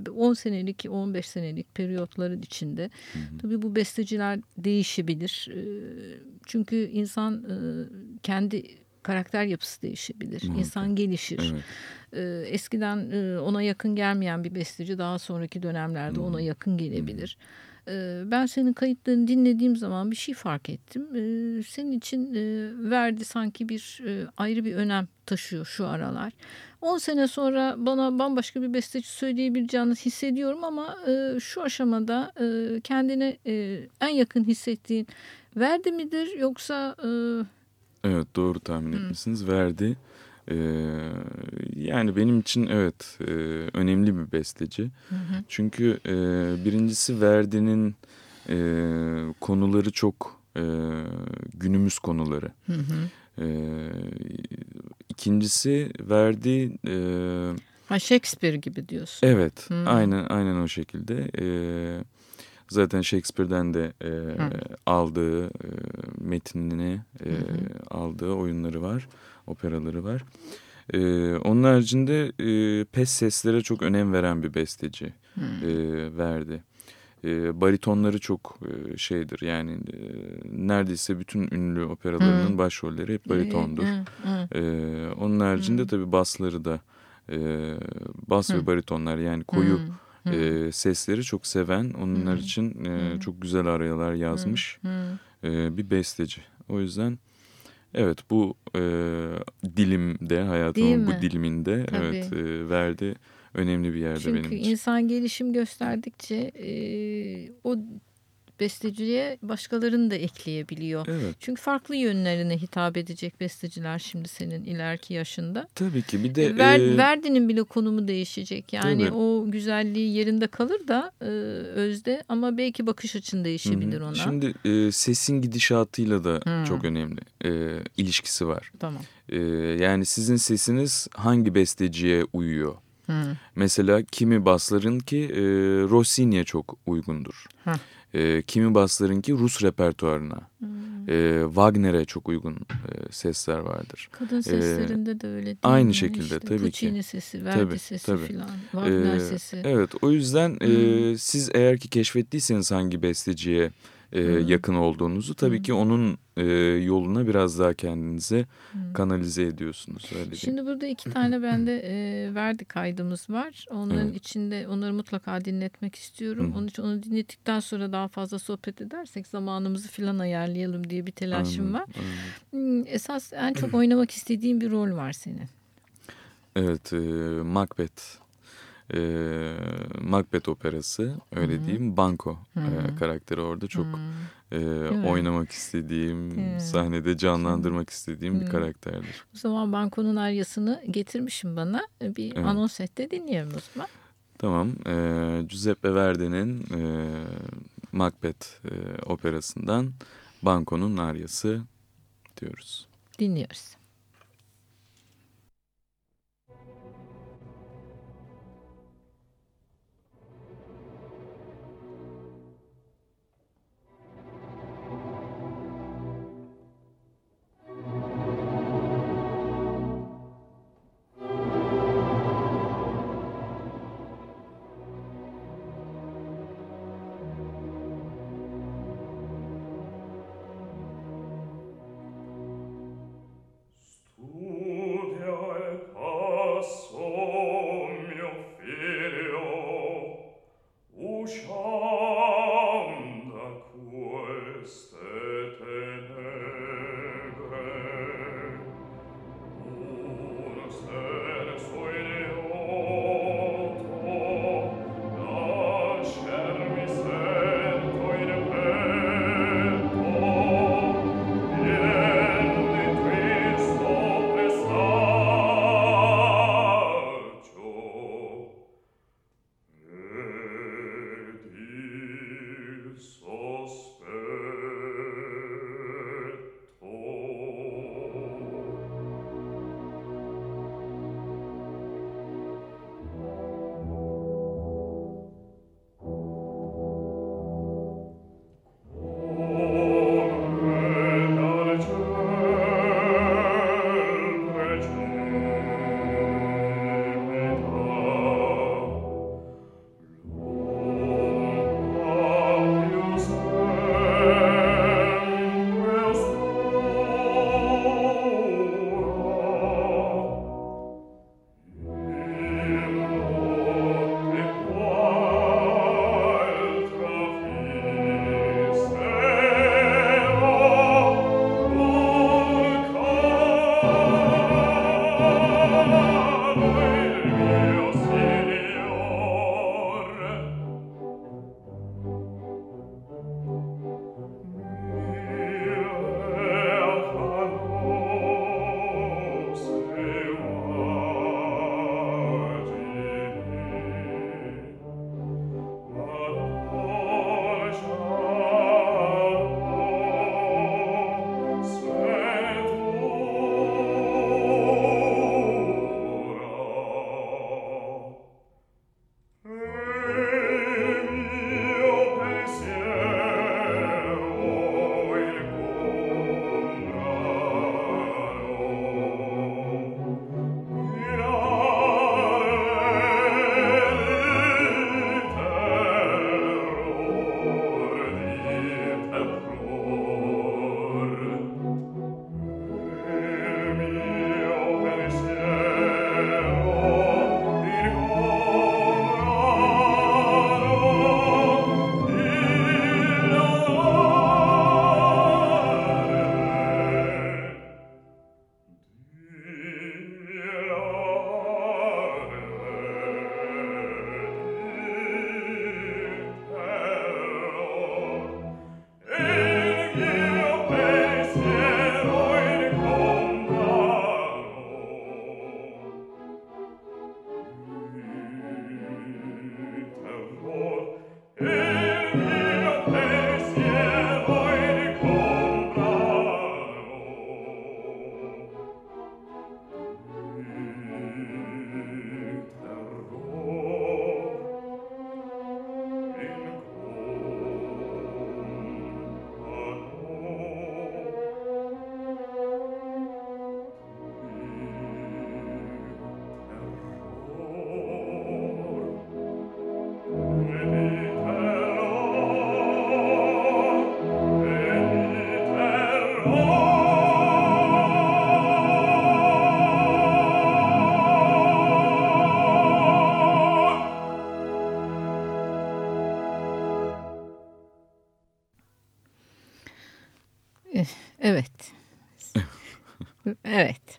Speaker 3: e, 10 senelik, 15 senelik periyotların içinde tabii bu besteciler değişebilir. E, çünkü insan e, kendi karakter yapısı değişebilir.
Speaker 4: Muhakkak.
Speaker 3: İnsan gelişir.
Speaker 4: Evet.
Speaker 3: E, eskiden e, ona yakın gelmeyen bir besteci daha sonraki dönemlerde ona yakın gelebilir. E, ben senin kayıtlarını dinlediğim zaman bir şey fark ettim. E, senin için e, verdi sanki bir e, ayrı bir önem taşıyor şu aralar. 10 sene sonra bana bambaşka bir besteci söyleyebileceğini hissediyorum ama e, şu aşamada e, kendine e, en yakın hissettiğin Verdi midir yoksa e,
Speaker 4: Evet doğru tahmin etmişsiniz. Verdi. Ee, yani benim için evet e, önemli bir besteci. Çünkü e, birincisi Verdi'nin e, konuları çok e, günümüz konuları. E, ikincisi Verdi e,
Speaker 3: ha Shakespeare gibi diyorsun?
Speaker 4: evet
Speaker 3: Hı.
Speaker 4: aynen aynen o şekilde. E, zaten Shakespeare'den de e, aldığı e, metinini e, aldığı oyunları var, operaları var. E, onun haricinde e, pes seslere çok önem veren bir besteci e, verdi. E, baritonları çok e, şeydir yani e, neredeyse bütün ünlü operalarının
Speaker 3: Hı.
Speaker 4: başrolleri hep baritondur.
Speaker 3: Hı, hı.
Speaker 4: E, onun haricinde tabii basları da e, bas ve baritonlar yani koyu
Speaker 3: Hı.
Speaker 4: e, sesleri çok seven onlar için e, çok güzel arayalar yazmış
Speaker 3: Hı.
Speaker 4: e, bir besteci. O yüzden evet bu e, dilimde hayatımın bu
Speaker 3: mi?
Speaker 4: diliminde
Speaker 3: Tabii.
Speaker 4: evet e, verdi önemli bir yerde
Speaker 3: Çünkü
Speaker 4: benim için.
Speaker 3: insan gelişim gösterdikçe e, o besteciliğe başkalarını da ekleyebiliyor.
Speaker 4: Evet
Speaker 3: Çünkü farklı yönlerine hitap edecek besteciler şimdi senin ileriki yaşında.
Speaker 4: tabii ki bir de
Speaker 3: Ver,
Speaker 4: e,
Speaker 3: Verdi'nin bile konumu değişecek. Yani o güzelliği yerinde kalır da e, özde ama belki bakış açın değişebilir
Speaker 4: hı hı.
Speaker 3: ona.
Speaker 4: Şimdi e, sesin gidişatıyla da
Speaker 3: Hı.
Speaker 4: çok önemli e, ilişkisi var.
Speaker 3: Tamam.
Speaker 4: E, yani sizin sesiniz hangi besteciye uyuyor?
Speaker 3: Hı.
Speaker 4: Mesela kimi basların ki e, Rossini'ye çok uygundur.
Speaker 3: Heh.
Speaker 4: E, kimi basların ki Rus repertuarına. E, Wagner'e çok uygun e, sesler vardır.
Speaker 3: Kadın seslerinde de öyle değil
Speaker 4: Ee, aynı
Speaker 3: mi?
Speaker 4: şekilde,
Speaker 3: İşte
Speaker 4: tabii ki.
Speaker 3: Puccini sesi, Verdi
Speaker 4: Tabii,
Speaker 3: sesi
Speaker 4: tabii.
Speaker 3: filan, Wagner
Speaker 4: E,
Speaker 3: sesi.
Speaker 4: Evet o yüzden e, siz eğer ki keşfettiyseniz hangi besteciye e, yakın olduğunuzu tabii ki onun e, yoluna biraz daha kendinize kanalize ediyorsunuz. Öyle diyeyim.
Speaker 3: Şimdi burada iki tane bende e, Verdi kaydımız var. Onların
Speaker 4: Evet.
Speaker 3: içinde onları mutlaka dinletmek istiyorum.
Speaker 4: Hı.
Speaker 3: Onun için onu dinlettikten sonra daha fazla sohbet edersek zamanımızı filan ayarlayalım diye bir telaşım var.
Speaker 4: Anladım, anladım.
Speaker 3: Hmm, Esas en çok oynamak istediğin bir rol var senin.
Speaker 4: Evet, e, Macbeth. E, Macbeth operası öyle diyeyim. Banco e, karakteri orada çok e,
Speaker 3: mi?
Speaker 4: oynamak istediğim, sahnede canlandırmak istediğim bir karakterdir.
Speaker 3: O zaman Banko'nun aryasını getirmişim bana. Bir
Speaker 4: Evet.
Speaker 3: anons et de dinleyelim o zaman.
Speaker 4: Tamam, e, Giuseppe Verdi'nin e, Macbeth e, operasından Banco'nun aryası diyoruz.
Speaker 3: Dinliyoruz.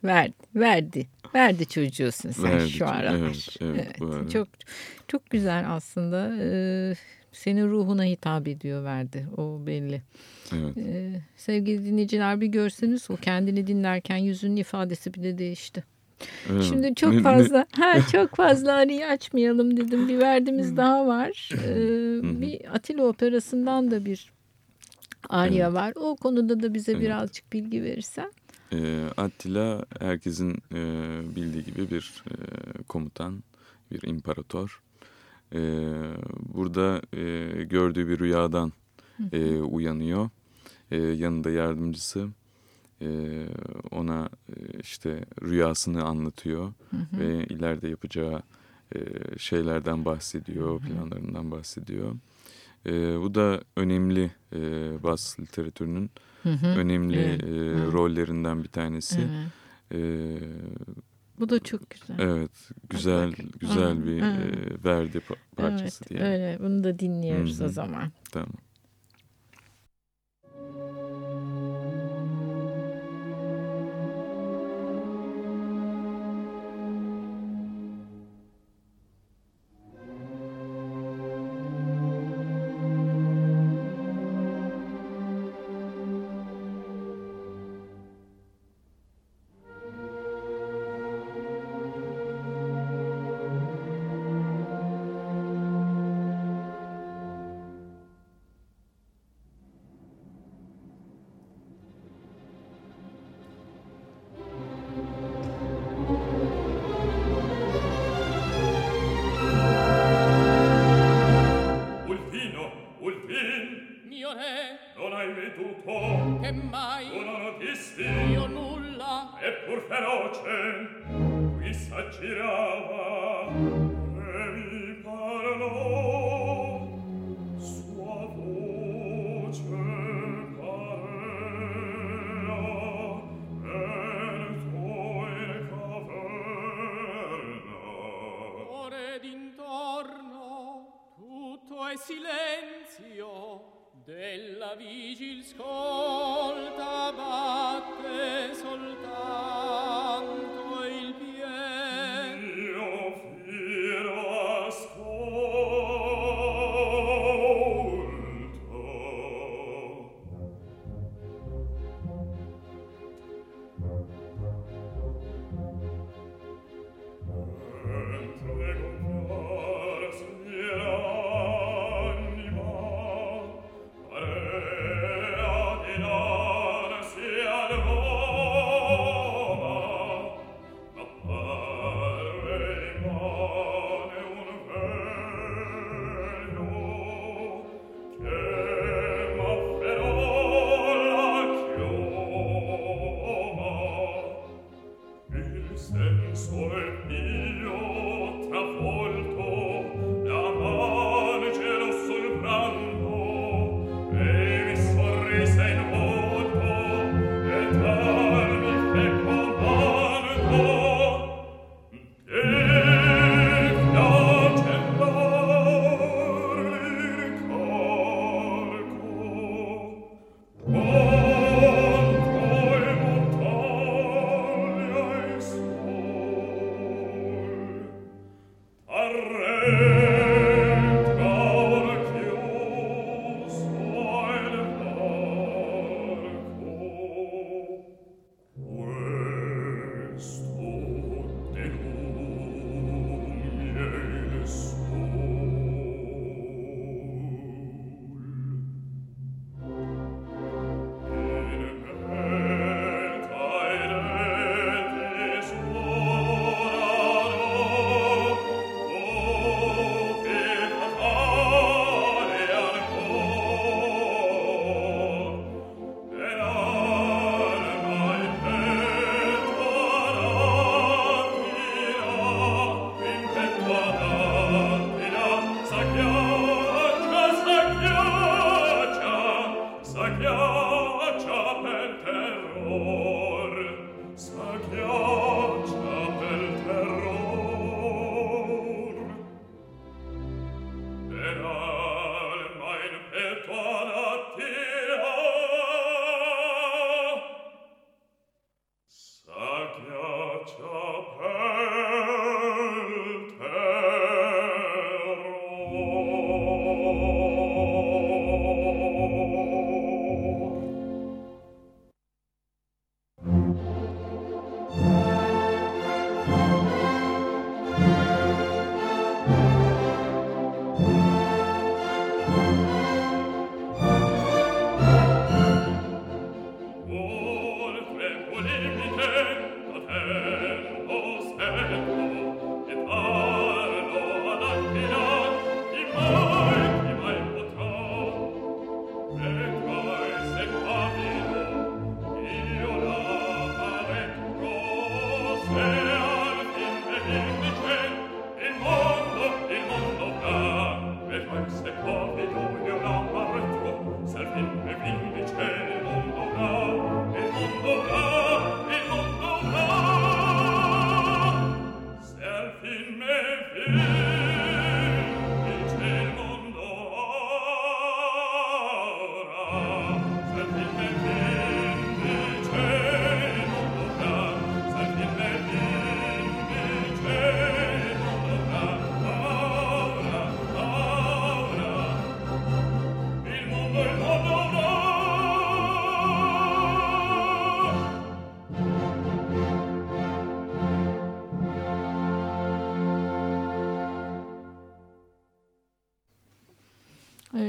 Speaker 3: Verdi. Verdi. Verdi çocuğusun sen
Speaker 5: Verdi
Speaker 3: şu aralar.
Speaker 5: evet, evet, bu ara.
Speaker 3: Çok çok güzel aslında. Ee, senin ruhuna hitap ediyor verdi. O belli.
Speaker 5: Evet.
Speaker 3: Ee, sevgili dinleyiciler bir görseniz o kendini dinlerken yüzünün ifadesi bile değişti.
Speaker 5: Evet.
Speaker 3: Şimdi çok fazla ha çok fazla arayı açmayalım dedim. Bir verdiğimiz daha var. Ee, bir Atilla operasından da bir arya var. O konuda da bize
Speaker 5: Evet.
Speaker 3: birazcık bilgi verirsen.
Speaker 5: Ee, Attila herkesin e, bildiği gibi bir e, komutan, bir imparator. Ee, burada e, gördüğü bir rüyadan e, uyanıyor. E, yanında yardımcısı e, ona e, işte rüyasını anlatıyor ve ileride yapacağı e, şeylerden bahsediyor, planlarından bahsediyor. E, bu da önemli e, Bas literatürünün önemli
Speaker 3: Evet.
Speaker 5: e,
Speaker 3: Hı.
Speaker 5: rollerinden bir tanesi.
Speaker 3: Evet.
Speaker 5: E,
Speaker 3: Bu da çok güzel.
Speaker 5: evet, güzel
Speaker 3: bakayım.
Speaker 5: güzel
Speaker 3: Hı,
Speaker 5: bir
Speaker 3: hı.
Speaker 5: e, verdi pa- parçası
Speaker 3: evet,
Speaker 5: diye.
Speaker 3: öyle. Bunu da dinliyoruz
Speaker 5: Hı hı.
Speaker 3: o zaman.
Speaker 5: Tamam.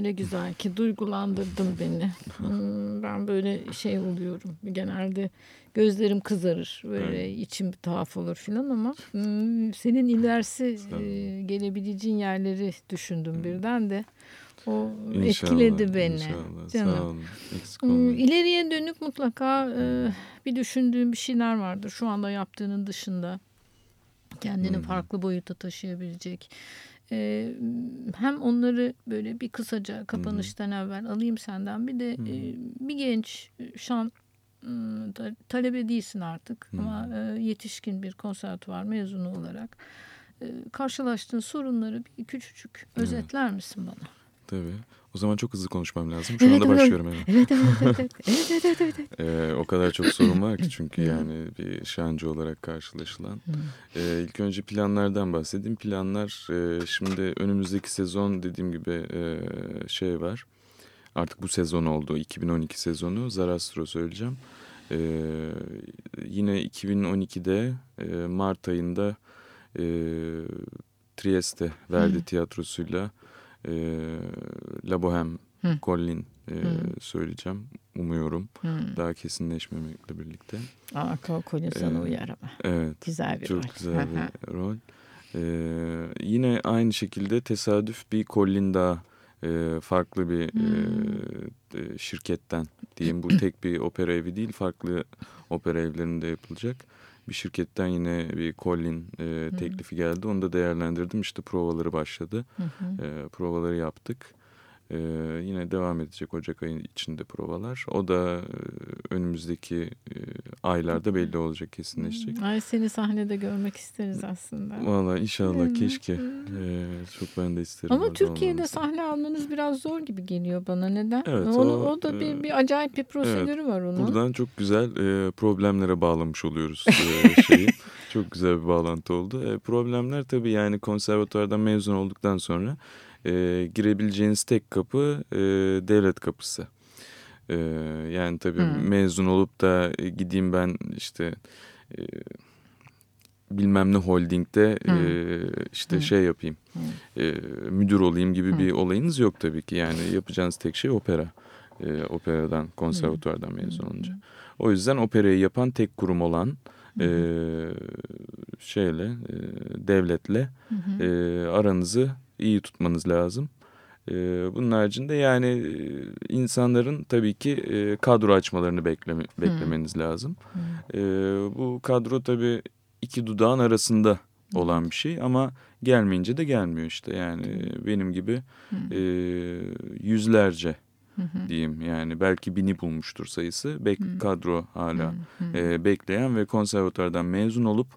Speaker 3: Öyle güzel ki duygulandırdın beni. Hmm, Ben böyle şey oluyorum. Genelde gözlerim kızarır. Böyle içim bir tuhaf olur filan ama hmm, senin ilerisi
Speaker 4: ol.
Speaker 3: e, gelebileceğin yerleri düşündüm birden de. O
Speaker 4: İnşallah,
Speaker 3: etkiledi beni.
Speaker 4: inşallah.
Speaker 3: Canım.
Speaker 4: Sağ olun. Eksik
Speaker 3: Hmm,
Speaker 4: olmayın.
Speaker 3: İleriye dönük mutlaka e, bir düşündüğün bir şeyler vardır. Şu anda yaptığının dışında kendini
Speaker 4: Hmm.
Speaker 3: farklı boyuta taşıyabilecek. E, hem onları böyle bir kısaca kapanıştan evvel alayım senden. Bir de e, bir genç şu an hmm, ta- talebe değilsin artık ama e, yetişkin bir konservatuvar mezunu olarak e, karşılaştığın sorunları bir küçücük özetler misin bana?
Speaker 4: Tabii. O zaman çok hızlı konuşmam lazım. Şu
Speaker 3: Evet,
Speaker 4: anda başlıyorum hemen.
Speaker 3: Evet evet evet evet evet evet evet.
Speaker 4: Ee, o kadar çok sorun var ki çünkü yani bir şancı olarak karşılaşılan. Ee, ilk önce planlardan bahsedeyim. Planlar e, şimdi önümüzdeki sezon dediğim gibi e, şey var. Artık bu sezon oldu. 2012 sezonu. Zarastro söyleyeceğim. Ee, yine 2012'de e, Mart ayında e, Trieste Verdi Tiyatrosu'yla e, La Bohème
Speaker 3: Hı.
Speaker 4: Collin e,
Speaker 3: Hı.
Speaker 4: söyleyeceğim. Umuyorum.
Speaker 3: Hmm.
Speaker 4: Daha kesinleşmemekle birlikte.
Speaker 3: Aa, Col Collins sana
Speaker 4: Ee,
Speaker 3: uyar ama.
Speaker 4: Evet.
Speaker 3: Güzel bir
Speaker 4: Çok
Speaker 3: rol.
Speaker 4: güzel
Speaker 3: Hı hı.
Speaker 4: bir rol. Ee, yine aynı şekilde tesadüf bir Collin daha e, farklı bir e, e, şirketten diyeyim. Bu tek bir opera evi değil farklı opera evlerinde yapılacak. Bir şirketten yine bir Collin e, teklifi geldi. Onu da değerlendirdim. İşte provaları başladı.
Speaker 3: Hı hı.
Speaker 4: E, provaları yaptık. E, yine devam edecek Ocak ayı içinde provalar. O da e, önümüzdeki e, aylarda belli olacak, kesinleşecek.
Speaker 3: Ay seni sahnede görmek isteriz aslında.
Speaker 4: Valla inşallah keşke. Ee, çok ben de isterim.
Speaker 3: Ama Türkiye'de
Speaker 4: olmanızı.
Speaker 3: sahne almanız biraz zor gibi geliyor bana. Neden?
Speaker 4: Evet,
Speaker 3: Onu,
Speaker 4: o,
Speaker 3: o, da bir,
Speaker 4: e,
Speaker 3: bir acayip bir prosedürü var onun.
Speaker 4: Buradan çok güzel e, problemlere bağlamış oluyoruz e, şeyi. çok güzel bir bağlantı oldu. E, problemler tabii yani konservatuvardan mezun olduktan sonra e, girebileceğiniz tek kapı e, devlet kapısı. E, yani tabii
Speaker 3: Hmm.
Speaker 4: mezun olup da e, gideyim ben işte e, bilmem ne holdingde e, işte
Speaker 3: Hmm.
Speaker 4: şey yapayım e, müdür olayım gibi
Speaker 3: Hmm.
Speaker 4: bir olayınız yok tabii ki. Yani yapacağınız tek şey opera. E, operadan, konservatuvardan mezun olunca. O yüzden operayı yapan tek kurum olan e, şeyle, e, devletle e, aranızı iyi tutmanız lazım. E, bunun haricinde yani e, insanların tabii ki e, kadro açmalarını bekleme, beklemeniz lazım. E, bu kadro tabii iki dudağın arasında olan bir şey ama gelmeyince de gelmiyor işte. Yani benim gibi e, yüzlerce diyeyim yani belki bini bulmuştur sayısı. Bek kadro hala bekleyen ve konservatuardan mezun olup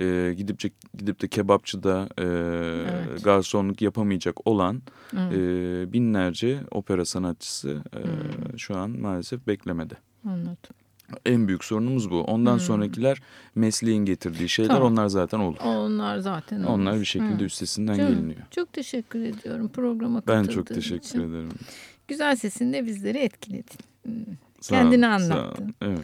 Speaker 4: e, gidip gidip de kebapçıda e,
Speaker 3: Evet.
Speaker 4: garsonluk yapamayacak olan
Speaker 3: Evet.
Speaker 4: e, binlerce opera sanatçısı e, şu an maalesef beklemede.
Speaker 3: Anladım.
Speaker 4: En büyük sorunumuz bu. Ondan
Speaker 3: Hmm.
Speaker 4: sonrakiler mesleğin getirdiği şeyler
Speaker 3: Tamam.
Speaker 4: onlar zaten olur.
Speaker 3: Onlar zaten
Speaker 4: Onlar
Speaker 3: olur.
Speaker 4: bir şekilde
Speaker 3: Hı.
Speaker 4: üstesinden
Speaker 3: Canım,
Speaker 4: geliniyor.
Speaker 3: Çok teşekkür ediyorum programa
Speaker 4: Ben
Speaker 3: katıldığın
Speaker 4: çok teşekkür
Speaker 3: için.
Speaker 4: ederim.
Speaker 3: Güzel sesinle bizleri etkiledin. Hmm.
Speaker 4: Sağ
Speaker 3: Kendini
Speaker 4: sağ
Speaker 3: anlattın.
Speaker 4: olun. Evet.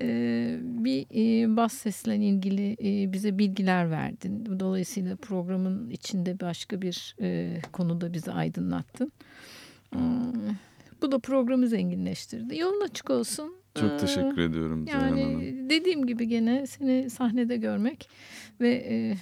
Speaker 3: Ee, bir e, bas sesle ilgili e, bize bilgiler verdin. Dolayısıyla programın içinde başka bir e, konuda bizi aydınlattın. Hmm, Bu da programı zenginleştirdi. Yolun açık olsun.
Speaker 4: Çok
Speaker 3: Ee,
Speaker 4: teşekkür ediyorum Hanım.
Speaker 3: Yani dediğim gibi gene seni sahnede görmek ve e,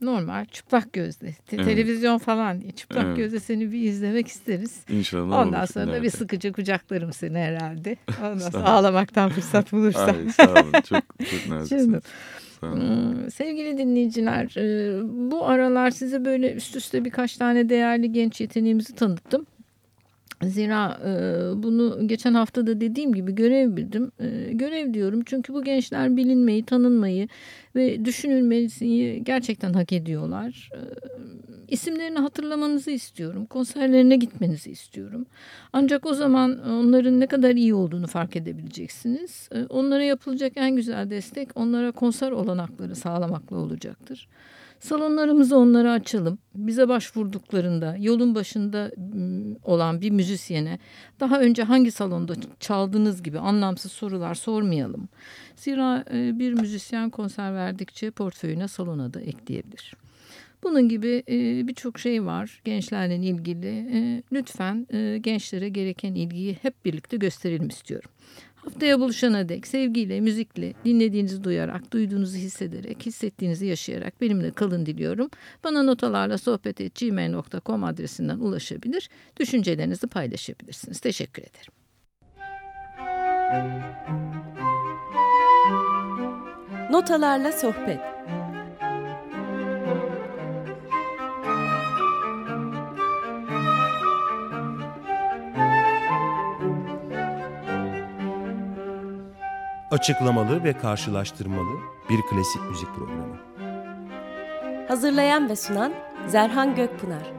Speaker 3: normal çıplak gözle te-
Speaker 4: Evet.
Speaker 3: televizyon falan değil çıplak
Speaker 4: Evet.
Speaker 3: gözle seni bir izlemek isteriz.
Speaker 4: İnşallah
Speaker 3: Ondan
Speaker 4: olur
Speaker 3: sonra da bir sıkıcı kucaklarım seni herhalde. Ondan sonra ağlamaktan fırsat bulursam.
Speaker 4: Ay, sağ olun. Çok, çok naziksiniz.
Speaker 3: Hmm, Sevgili dinleyiciler, e, bu aralar size böyle üst üste birkaç tane değerli genç yeteneğimizi tanıttım. Zira e, bunu geçen hafta da dediğim gibi görev bildim. E, görev diyorum çünkü bu gençler bilinmeyi, tanınmayı ve düşünülmeyi gerçekten hak ediyorlar. E, isimlerini hatırlamanızı istiyorum. Konserlerine gitmenizi istiyorum. Ancak o zaman onların ne kadar iyi olduğunu fark edebileceksiniz. E, onlara yapılacak en güzel destek onlara konser olanakları sağlamakla olacaktır. Salonlarımızı onlara açalım. Bize başvurduklarında yolun başında olan bir müzisyene daha önce hangi salonda çaldığınız gibi anlamsız sorular sormayalım. Zira bir müzisyen konser verdikçe portföyüne salona da ekleyebilir. Bunun gibi birçok şey var gençlerle ilgili. Lütfen gençlere gereken ilgiyi hep birlikte gösterelim istiyorum. Haftaya buluşana dek sevgiyle, müzikle, dinlediğinizi duyarak, duyduğunuzu hissederek, hissettiğinizi yaşayarak benimle kalın diliyorum. Bana notalarla sohbet et gmail.com adresinden ulaşabilir, düşüncelerinizi paylaşabilirsiniz. Teşekkür ederim.
Speaker 1: Notalarla sohbet
Speaker 2: Açıklamalı ve karşılaştırmalı bir klasik müzik programı.
Speaker 1: Hazırlayan ve sunan Zerhan Gökpınar.